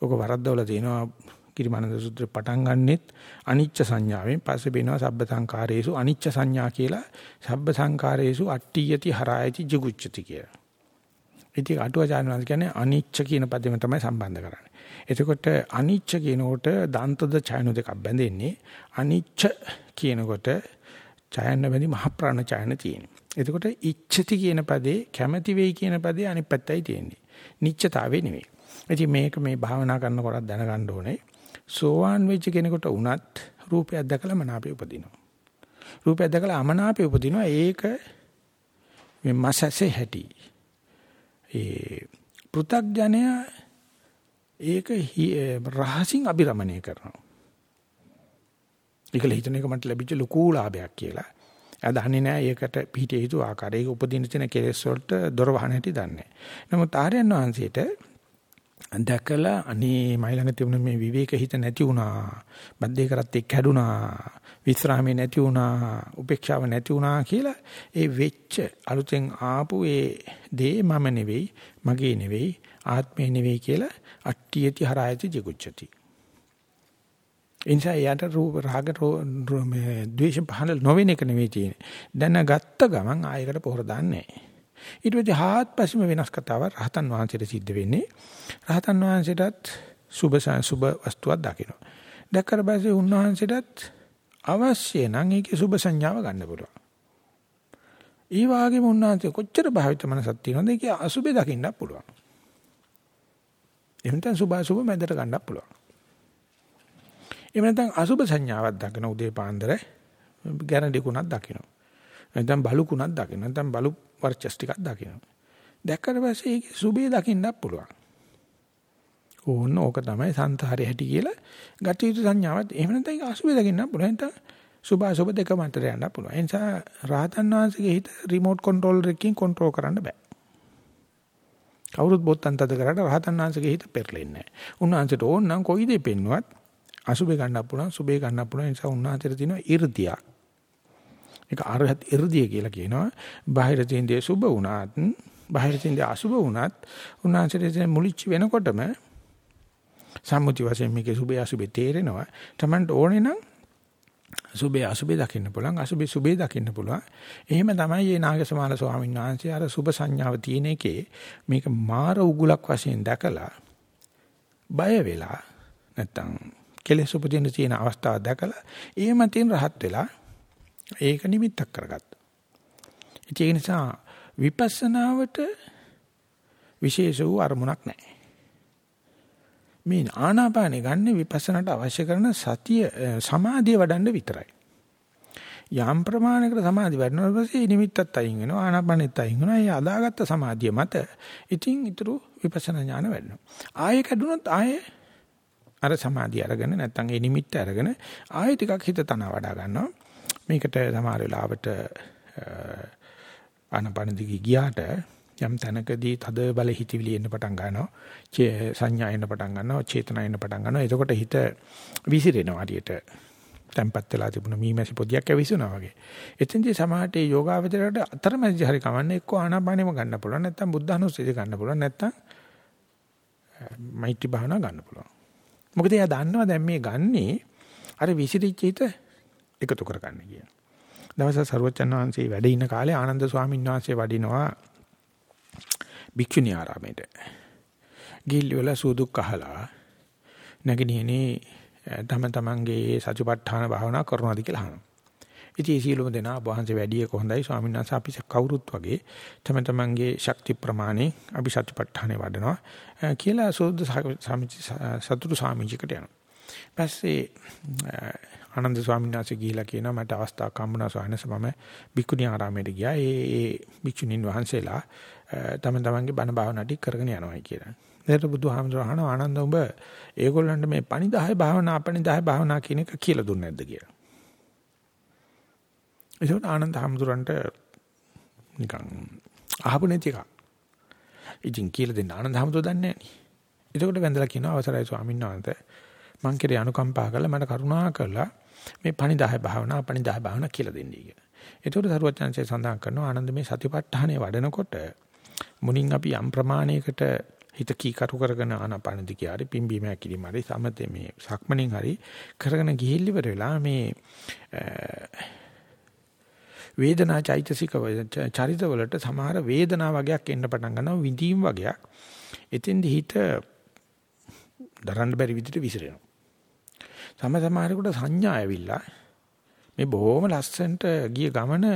[SPEAKER 1] ඔක වරද්දවල තියෙනවා කිරිමානන්ද සූත්‍රේ පටන් ගන්නෙත් අනිච්ච සංඥාවෙන් පස්සේ වෙනවා සබ්බ සංකාරේසු අනිච්ච සංඥා කියලා සබ්බ සංකාරේසු අට්ඨියති හරායති ජිගුච්ඡති කියලා. ඉතින් අටුවාචාර්ය වහන්සේ කියන්නේ අනිච්ච කියන පදෙම තමයි සම්බන්ධ කරන්නේ. එතකොට අනිච්ච කියනකොට දන්තද ඡයන දෙකක් බැඳෙන්නේ. අනිච්ච කියනකොට ඡයන බැඳි මහ ප්‍රාණ ඡයන තියෙන්නේ. එතකොට ඉච්ඡති කියන පදේ කැමැති වෙයි කියන පදේ අනිත් පැත්තයි තියෙන්නේ. නිච්චතාවේ නෙවෙයි. ඉතින් මේක මේ භාවනා කරනකොට දැනගන්න ඕනේ. සෝවාන් වෙච්ච කෙනෙකුට වුණත් රූපයක් දැකලා මනාපය උපදිනවා. රූපයක් දැකලා අමනාපය උපදිනවා. ඒක මේ මාසසේ හැටි. ඒ පෘථග්ජනය ඒක රහසින් අභිරමණය කරනවා. ඒකල හිතන එක මට ලැබිච්ච ලකූ ලාභයක් කියලා. එයා දන්නේ නැහැ ඒකට පිටිය යුතු ආකාරය. ඒක උපදින තියෙන කෙලෙස් වලට දොර වහන හැටි දන්නේ. නමුත් ආර්යයන් වහන්සේට දැකලා අනේ මයි ළඟ තිබුණ මේ විවේක හිත නැති වුණා. බද්දේ කරත් එක්ක හැදුනා. විස්රාමේ නැති වුණා. උපේක්ෂාව නැති වුණා කියලා ඒ වෙච්ච අලුතෙන් ආපු ඒ දේ මම නෙවෙයි, මගේ නෙවෙයි, ආත්මේ නෙවෙයි කියලා අට්ටියති හරායති ජිගුච්ඡති. එනිසා යට රූප රාග මේ ද්වේෂ පහළ නොවෙන එක නෙවෙයි තියෙන්නේ. දැනගත්ත ගමන් ආයකට පොහොර දාන්නේ නැහැ. ඊට පස්සේ හාත්පසම වෙනස් කතාවක් රහතන් වහන්සේට සිද්ධ වෙන්නේ. රහතන් වහන්සේටත් සුබ සුබ වස්තුවක් දකින්න. දැක්කට පස්සේ උන්වහන්සේටත් අවශ්‍ය නම් ඒකේ සුබ සංඥාව ගන්න පුළුවන්. ඒ වගේම උන්වහන්සේ කොච්චර භාවිත මනසක් තියෙනවද ඒකේ අසුබේ දකින්නත් පුළුවන්. එහෙම නැත්නම් සුභ අසුභ මැදට ගන්නත් පුළුවන්. එහෙම නැත්නම් අසුභ සංඥාවක් දකින උදේ පාන්දර ගැරන්ඩිකුණක් දකින්න. නැත්නම් බලුකුණක් දකින්න. නැත්නම් බලු වර්චස් ටිකක් දකින්න. දැක්කට පස්සේ ඒකේ සුභේ දකින්නත් පුළුවන්. ඕන්න ඕක තමයි සංසාරේ හැටි කියලා ගත යුතු සංඥාවත් එහෙම නැත්නම් ඒක අසුබේ දකින්න පුළුවන් නැත්නම් සුභ අසුබ දෙක මතර යන්න පුළුවන්. ඒ නිසා රාතන් වහන්සේගේ හිත රිමෝට් කන්ට්‍රෝලර් එකකින් කන්ට්‍රෝල් කරන්න බෑ. කවුරුත් බොත්තම් තද කරාට රාතන් වහන්සේගේ හිත පෙරලෙන්නේ නැහැ. උන්වහන්සේට ඕන නම් කොයි දේ පෙන්නුවත් අසුබේ ගන්න පුළුවන් සුබේ ගන්න පුළුවන්. ඒ නිසා උන්වහන්සේට තියෙනවා 이르දියක්. ඒක අරහත් 이르දිය කියලා කියනවා. බාහිර තියෙන දේ සුබ වුණත් බාහිර තියෙන දේ අසුබ වුණත් උන්වහන්සේට මුලිච්ච වෙනකොටම සම්මුති වශයෙන් මේකේ සුබේ අසුබේ තේරෙනවා. Tamanට ඕනේ නම් සුබේ අසුබේ දකින්න පුළුවන් අසුබේ සුබේ දකින්න පුළුවන්. එහෙම තමයි මේ නාගසමාල ස්වාමීන් වහන්සේ අර සුබ සංඥාව තියෙන එකේ මේක මාර උගුලක් වශයෙන් දැකලා බය වෙලා නැත්තම් කෙලෙස් උපදින්න තියෙන අවස්ථාව දැකලා එහෙම තියෙන රහත් වෙලා ඒක නිමිත්තක් කරගත්තා. ඒ නිසා විපස්සනාවට විශේෂ වූ අරමුණක් නැහැ. මේ ආනාපානෙ ගන්න විපස්සනාට අවශ්‍ය කරන සතිය සමාධිය වඩන්න විතරයි. යම් ප්‍රමාණයකට සමාධි වැඩනකොට පස්සේ නිමිත්තත් අයින් වෙනවා ආනාපානෙත් අයින් වෙනවා. ඒ අදාගත්ත සමාධිය මත ඉතින් ඊටු විපස්සනා ඥාන වැඩනවා. ආයෙ කැඩුනොත් ආයෙ අර සමාධිය අරගෙන නැත්තම් ඒ නිමිත්ත අරගෙන ආයෙ ටිකක් හිත තන වඩා ගන්නවා. මේකට සමහර වෙලාවට ආනාපාන දිගේ ගියාට යම් තැනකදී තද බල හිතවිලි එන්න පටන් ගන්නවා. සංඥා එන්න පටන් ගන්නවා චේතනා එන්න පටන් ගන්නවා. එතකොට හිත විසිරෙනවා හරියට. තැම්පත් වෙලා තිබුණ මීමැසි පොදියක් ඇවිස්සුනා වගේ. එතෙන්දී සමාහටේ යෝගාවචරයට අතරමැදි හරි කවන්නේ එක්ක ආනාපානෙම ගන්න පුළුවන්. නැත්නම් බුද්ධානුස්සතිය ගන්න පුළුවන්. නැත්නම් මෛත්‍රී භාවනා ගන්න පුළුවන්. මොකද එයා දන්නවා දැන් මේ ගන්නේ අර විසිරිච්ච හිත එකතු කරගන්න කියන දවසක් සරුවචන් වහන්සේ වැඩ ඉන්න කාලේ ආනන්ද ස්වාමීන් වහන්සේ වඩිනවා භික්ෂුණී ආරාමයට. ගිහිල් වල සූදුක් අහලා නැගිනිනේ තම තමන්ගේ සතිපට්ඨාන භාවනා කරනවාද කියලා අහනවා. ඉතින් ඒ සියලුම දෙනා වහන්සේ වැඩි එක හොඳයි ස්වාමීන් වහන්සේ අපි කවුරුත් වගේ තම තමන්ගේ ශක්ති ප්‍රමාණය අපි සතිපට්ඨානේ වඩනවා කියලා සෝද සතුටු සාමිජිකට යනවා. පස්සේ ආනන්ද ස්වාමීන් වහන්සේ ගිහිලා කියනවා මට අවස්ථාවක් හම්බුණා ස්වාමීන් වහන්සේ මම භික්ෂුණී ආරාමයට ගියා. ඒ ඒ භික්ෂුණීන් වහන්සේලා තම තමන්ගේ බණ භාවනා ටික කරගෙන යනවායි කියලා. එතකොට බුදුහාමුදුර අහනවා ආනන්ද උඹ ඒගොල්ලන්ට මේ පණිදාය භාවනා අපණිදාය භාවනා කියන එක කියලා දුන්නේ නැද්ද කියලා. ඒකට ආනන්ද හාමුදුරන්ට නිකන් අහපු නැති එකක්. ඉතින් කියලා දෙන්න ආනන්ද හැමතෝ දන්නේ නැහැ නේ. එතකොට වැඳලා කියනවා අවසරයි ස්වාමීන් වහන්සේ මං කෙරේ අනුකම්පා කරලා මට කරුණා කරලා මේ පණිදාය භාවනා පණිදාය භාවනා කියලා දෙන්නයි කියලා. එතකොට සරුවචනංශය සඳහන් කරනවා ආනන්ද මේ සතිපට්ඨානය වඩනකොට මුලින් අපි යම් ප්‍රමාණයකට හිත කීකරු කරගෙන ආනාපාන දිගේ හරි පිම්බීම හැකිලිම හරි සමතේ මේ සක්මණෙන් හරි කරගෙන ගිහිල්ල ඉවර වෙලා මේ වේදනා චෛතසික චරිත වලට සමහර වේදනා වගේක් එන්න පටන් ගන්නවා විඳීම් වගේක්. එතෙන්දි හිත දරන්න බැරි විදිහට විසිරෙනවා. සම සමහරෙකුට සංඥා ඇවිල්ලා මේ බොහොම ලස්සනට ගිය ගමන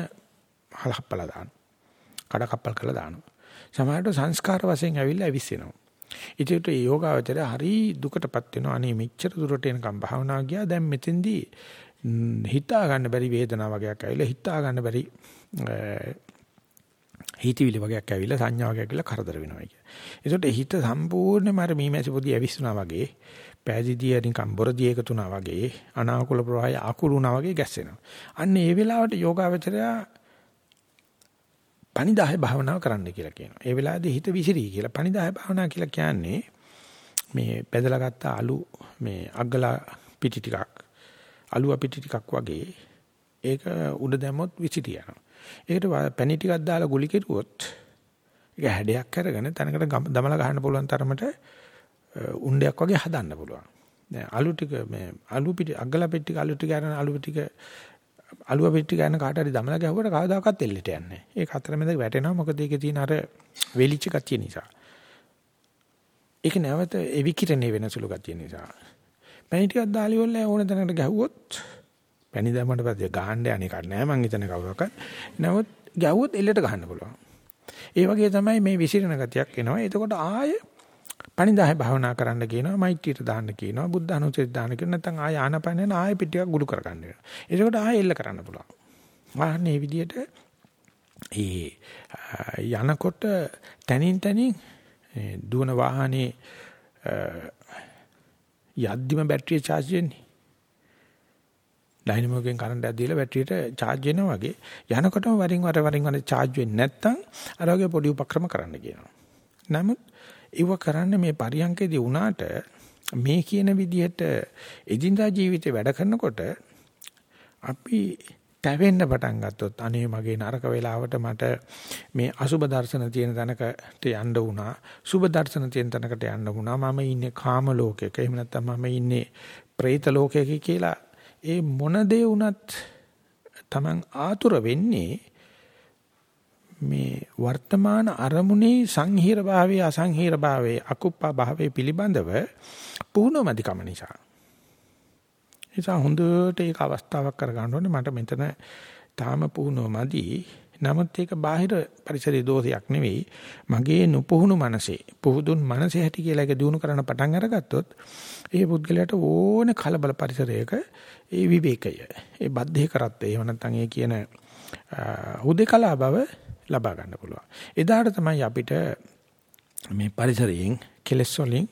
[SPEAKER 1] හලහප්පලා දානවා. කඩ කප්පල් කරලා දානවා. සමහරට සංස්කාර වශයෙන් ඇවිල්ලා ඇවිස්සෙනවා. ඉතින් ඒ යෝගාවචරය හරි දුකටපත් වෙනවා. අනේ මෙච්චර දුරට එනකම් භාවනා ගියා. දැන් මෙතෙන්දී හිතා ගන්න බැරි වේදනාවක් වගේක් ඇවිල්ලා හිතා ගන්න බැරි හිතවිලි වගේක් ඇවිල්ලා සංඥා වගේක් ඇවිල්ලා කරදර වෙනවා කිය. ඒකට හිත සම්පූර්ණයෙන්ම අර මීමැසි පොඩි ඇවිස්සුනා වගේ පෑදීදී නිකන් බොරදී එකතුනා වගේ අනාකූල ප්‍රවාහය අකුරුණා වගේ ගැස්සෙනවා. අන්න ඒ වෙලාවට යෝගාවචරය පණිදාය භාවනාව කරන්න කියලා කියනවා. ඒ වෙලාවේදී හිත විසිරී කියලා පණිදාය භාවනාව කියලා කියන්නේ මේ බෙදලා ගත්ත අලු මේ අග්ගලා පිටි ටිකක් අලු අපිටි ටිකක් වගේ ඒක උඩ දැම්මොත් විසිරී යනවා. ඒකට පැණි ටිකක් දාලා ගුලි කෙරුවොත් ඒක හැඩයක් අරගෙන තනකට දමලා ගහන්න පුළුවන් තරමට උණ්ඩයක් වගේ හදන්න පුළුවන්. දැන් අලු ටික මේ අලු පිටි අග්ගලා පිටි අලු ටික අරන අලු ටික අලුව පිටි ගන්න කාට හරි දමලා ගැහුවට කවදාකවත් එල්ලෙට යන්නේ නැහැ. ඒක අතරමැද වැටෙනවා මොකද ඒකේ තියෙන අර වෙලිච්ච ගතිය නිසා. ඒක නැවත එවිකිරණේ වෙන සුළු ගතිය නිසා. පැණි ටිකක් දාලි වල ඕන තැනකට ගැහුවොත් පැණි දැම්මට පස්සේ ගහන්න යන්නේ කක් නැහැ මං හිතන කවුරක්වත්. නමුත් ගැහුවොත් එල්ලට ගහන්න පුළුවන්. ඒ වගේ තමයි මේ විසිරෙන ගතියක් එනවා. එතකොට ආය පණිදාය භාවනා කරන්න කියනවා මෛත්‍රියට දාන්න කියනවා බුද්ධ අනුසතිය දාන්න කියනවා නැත්නම් ආය ආනපනෙන ආය පිටියක් ගුඩු කරගන්න වෙනවා. ඒකට ආය එල්ල කරන්න පුළුවන්. වාහනේ විදියට ඒ යනකොට තනින් තනින් දුවන වාහනේ යද්දිම බැටරිය charge වෙන්නේ. ඩයිනමෝගෙන් කරන්ට් එකක් දීලා බැටරියට charge වෙනවා වගේ යනකොටම වරින් වර වරින් වර charge වෙන්නේ නැත්නම් අර වගේ පොඩි උපක්‍රම කරන්න කියනවා. නමුත් ඒව කරන්න මේ පරියන්කේදී වුණාට මේ කියන විදිහට එදිනදා ජීවිතේ වැඩ කරනකොට අපි තැවෙන්න පටන් ගත්තොත් අනේ මගේ නරක වෙලාවට මට මේ අසුබ දර්ශන තියෙන තැනකට යන්න වුණා. සුබ දර්ශන තියෙන තැනකට යන්න වුණා. මම ඉන්නේ කාම ලෝකයක. එහෙම නැත්නම් මම ඉන්නේ പ്രേත ලෝකයක කියලා. ඒ මොන දේ වුණත් Taman ආතුර වෙන්නේ මේ වර්තමාන අරමුණේ සංහිර භාවයේ අසංහිර භාවයේ අකුප්පා භාවයේ පිළිබඳව පුහුණුමදිකම නිසා. නිසා හොඳට ඒක අවස්ථාවක් කරගන්න ඕනේ මට මෙතන තාම පුහුණුවමදි. නමුත් ඒක බාහිර පරිසරයේ දෝෂයක් නෙවෙයි. මගේ නුපුහුණු මනසේ පුහුදුන් මනසේ හැටි කියලා එක දිනු කරන පටන් අරගත්තොත් ඒ පුද්ගලයාට ඕනේ කලබල පරිසරයක ඒ විවේකය, ඒ බද්ධේ කරත්තේ එහෙම නැත්නම් ඒ කියන හුදේකලා බව ලබා ගන්න පුළුවන්. එදාට තමයි අපිට මේ පරිසරයෙන් කෙලස් වලින්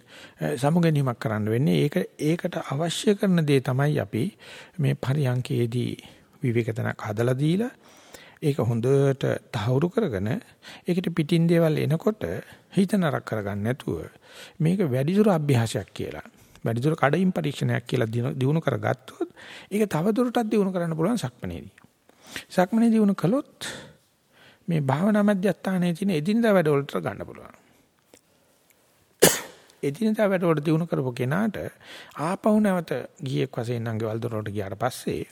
[SPEAKER 1] සමුගැනීමක් කරන්න වෙන්නේ. ඒක ඒකට අවශ්‍ය කරන දේ තමයි අපි මේ පරියන්කේදී විවේකතනක් හදලා දීලා ඒක හොඳට තහවුරු කරගෙන ඒකට පිටින් දේවල් එනකොට හිත නරක කරගන්න නැතුව මේක වැඩිදුර අභ්‍යාසයක් කියලා වැඩිදුර කඩින් පරීක්ෂණයක් කියලා දිනු කරගත්තොත් ඒක තව දුරටත් දිනු කරන්න පුළුවන් සක්මනේදී. සක්මනේදී දිනු කළොත් මේ භාවනා මධ්‍යස්ථානයේ තියෙන එදිනදා වැඩවලට ගන්න පුළුවන්. එදිනදා වැඩවලට දිනු කරපු කෙනාට ආපහු නැවත ගියෙක් වශයෙන් නම් ගෙවල් දොරට ගියාට පස්සේ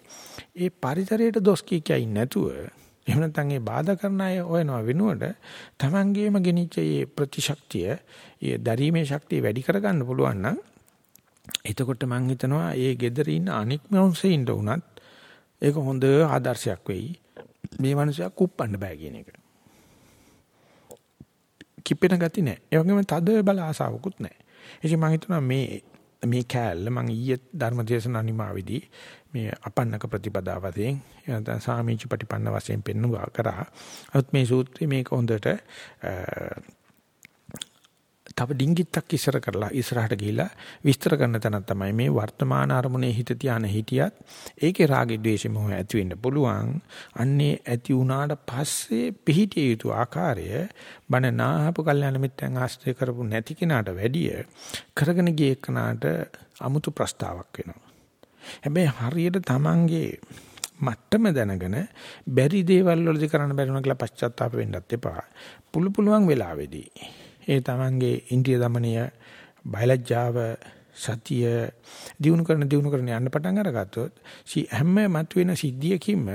[SPEAKER 1] ඒ පරිසරයට දොස් කිය කියයි නැතුව එහෙම නැත්නම් ඒ බාධා කරන අය හොයනවා වෙනුවට Tamangeema ගෙනිච්ච මේ ප්‍රතිශක්තිය, මේ දරීමේ ශක්තිය වැඩි කරගන්න පුළුවන් නම් එතකොට මම හිතනවා ඒ gedare ඉන්න අනික් මිනිස්සුන්ට උනත් ඒක හොඳ ආදර්ශයක් වෙයි. මේ මනුස්සයා කුප්පන්න බෑ කියන එක. කිපෙන ගති නැහැ. ඒ වගේම තද බල ආසාවකුත් නැහැ. ඉතින් මම හිතනවා මේ මේ කෑල්ල මම ඊයේ ධර්මදේශන අනිමාවේදී මේ අපන්නක ප්‍රතිපදාව වශයෙන් නැත්නම් සාමීච ප්‍රතිපන්න වශයෙන් පෙන්වුවා කරා. අත් මේ සූත්‍රයේ මේක හොඳට තව ඩිංගිත්තක් ඉස්සර කරලා ඉස්සරහට ගිහිලා විස්තර කරන තැන තමයි මේ වර්තමාන අරමුණේ හිත තියාන හිටියත් ඒකේ රාගය ද්වේෂය මොහ ඇති වෙන්න පුළුවන් අන්නේ ඇති වුණාට පස්සේ පිහිටිය යුතු ආකාරය බණ නාහපු කල්යනා මිත්‍යන් ආශ්‍රය කරපු නැති කෙනාට වැඩිය කරගෙන ගිය එකනට 아무තු ප්‍රස්තාවක් වෙනවා හැබැයි හරියට Tamange මට්ටම දැනගෙන බැරි දේවල් වලදී කරන්න බැරි වුණා කියලා පශ්චාත්තාප වෙන්නත් එපා. පුළු පුළුවන් වෙලාවේදී ඒ තමන්ගේ ඉන්ද්‍රිය দমনය බයලජ්ජාව සතිය දිනු කරන දිනු කරන යන්න පටන් අරගත්තොත් සී හැම මතුවෙන සිද්ධියකින්ම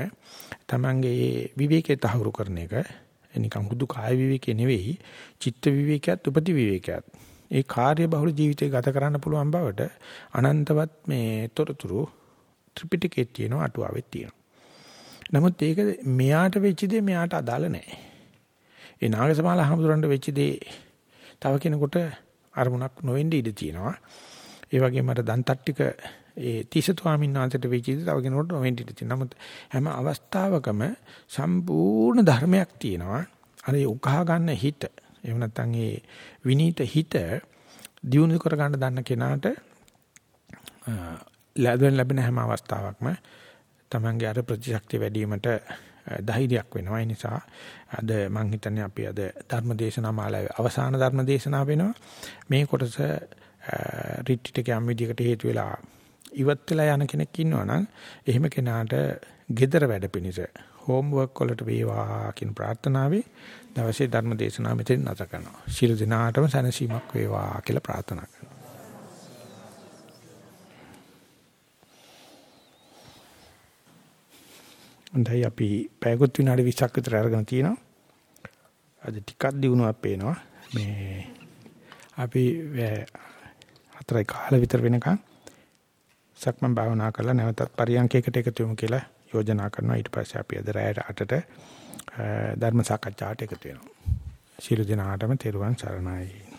[SPEAKER 1] තමන්ගේ විවේකයේ තහවුරු කරන එක එනිකම් හුදු කාය විවේකේ නෙවෙයි චිත්ත විවේකයක් උපති විවේකයක් ඒ කාර්ය බහුල ජීවිතය ගත කරන්න පුළුවන් බවට අනන්තවත් මේ තොරතුරු ත්‍රිපිටකයේ තියෙන අටුවාවේ තියෙනවා. නමුත් ඒක මෙයාට වෙච්ච දේ මෙයාට අදාළ නැහැ. ඒ නාගසමාල හමුදුරන්ට වෙච්ච දේ තව කෙනෙකුට අරමුණක් නොවෙන්න ඉඩ තියෙනවා. ඒ වගේම අර දන්තට්ටික ඒ තිසතුවාමින් වහන්සේට වෙච්ච දේ තව කෙනෙකුට නොවෙන්න ඉඩ තියෙනවා. නමුත් හැම අවස්ථාවකම සම්පූර්ණ ධර්මයක් තියෙනවා. අර ඒ උකහා ගන්න හිත එහෙම නැත්නම් ඒ විනීත හිත දියුණු කර ගන්න දන්න කෙනාට ලැබෙන ලැබෙන හැම අවස්ථාවකම තමන්ගේ අර ප්‍රතිශක්තිය වැඩි වීමට ධෛර්යයක් වෙනවා. ඒ නිසා අද මම හිතන්නේ අපි අද ධර්ම දේශනා මාලාවේ අවසාන ධර්ම දේශනාව වෙනවා. මේ කොටස රිට්ටිට යම් විදිහකට හේතු වෙලා ඉවත් වෙලා යන කෙනෙක් ඉන්නවනම් එහෙම කෙනාට gedara වැඩ පිණිස හෝම්වර්ක් වලට වේවා කියන ප්‍රාර්ථනාවේ දවසේ ධර්ම දේශනාව මෙතෙන් නැත කරනවා. ශිරු දිනාටම සැනසීමක් වේවා කියලා ප්‍රාර්ථනා කරනවා. හොඳයි අපි පැයකොත් විනාඩි 20ක් විතර අරගෙන තිනවා. අද ටිකක් දිනුවක් පේනවා. මේ අපි හතරයි කාල විතර වෙනකන් සක්මන් භාවනා කරලා නැවතත් පරියන්කයකට එකතු වෙමු කියලා යෝජනා කරනවා. ඊට පස්සේ අපි අද රැයට 8ට ධර්ම සාකච්ඡාවට එකතු වෙනවා. ශිරු දිනාටම තෙරුවන් සරණයි.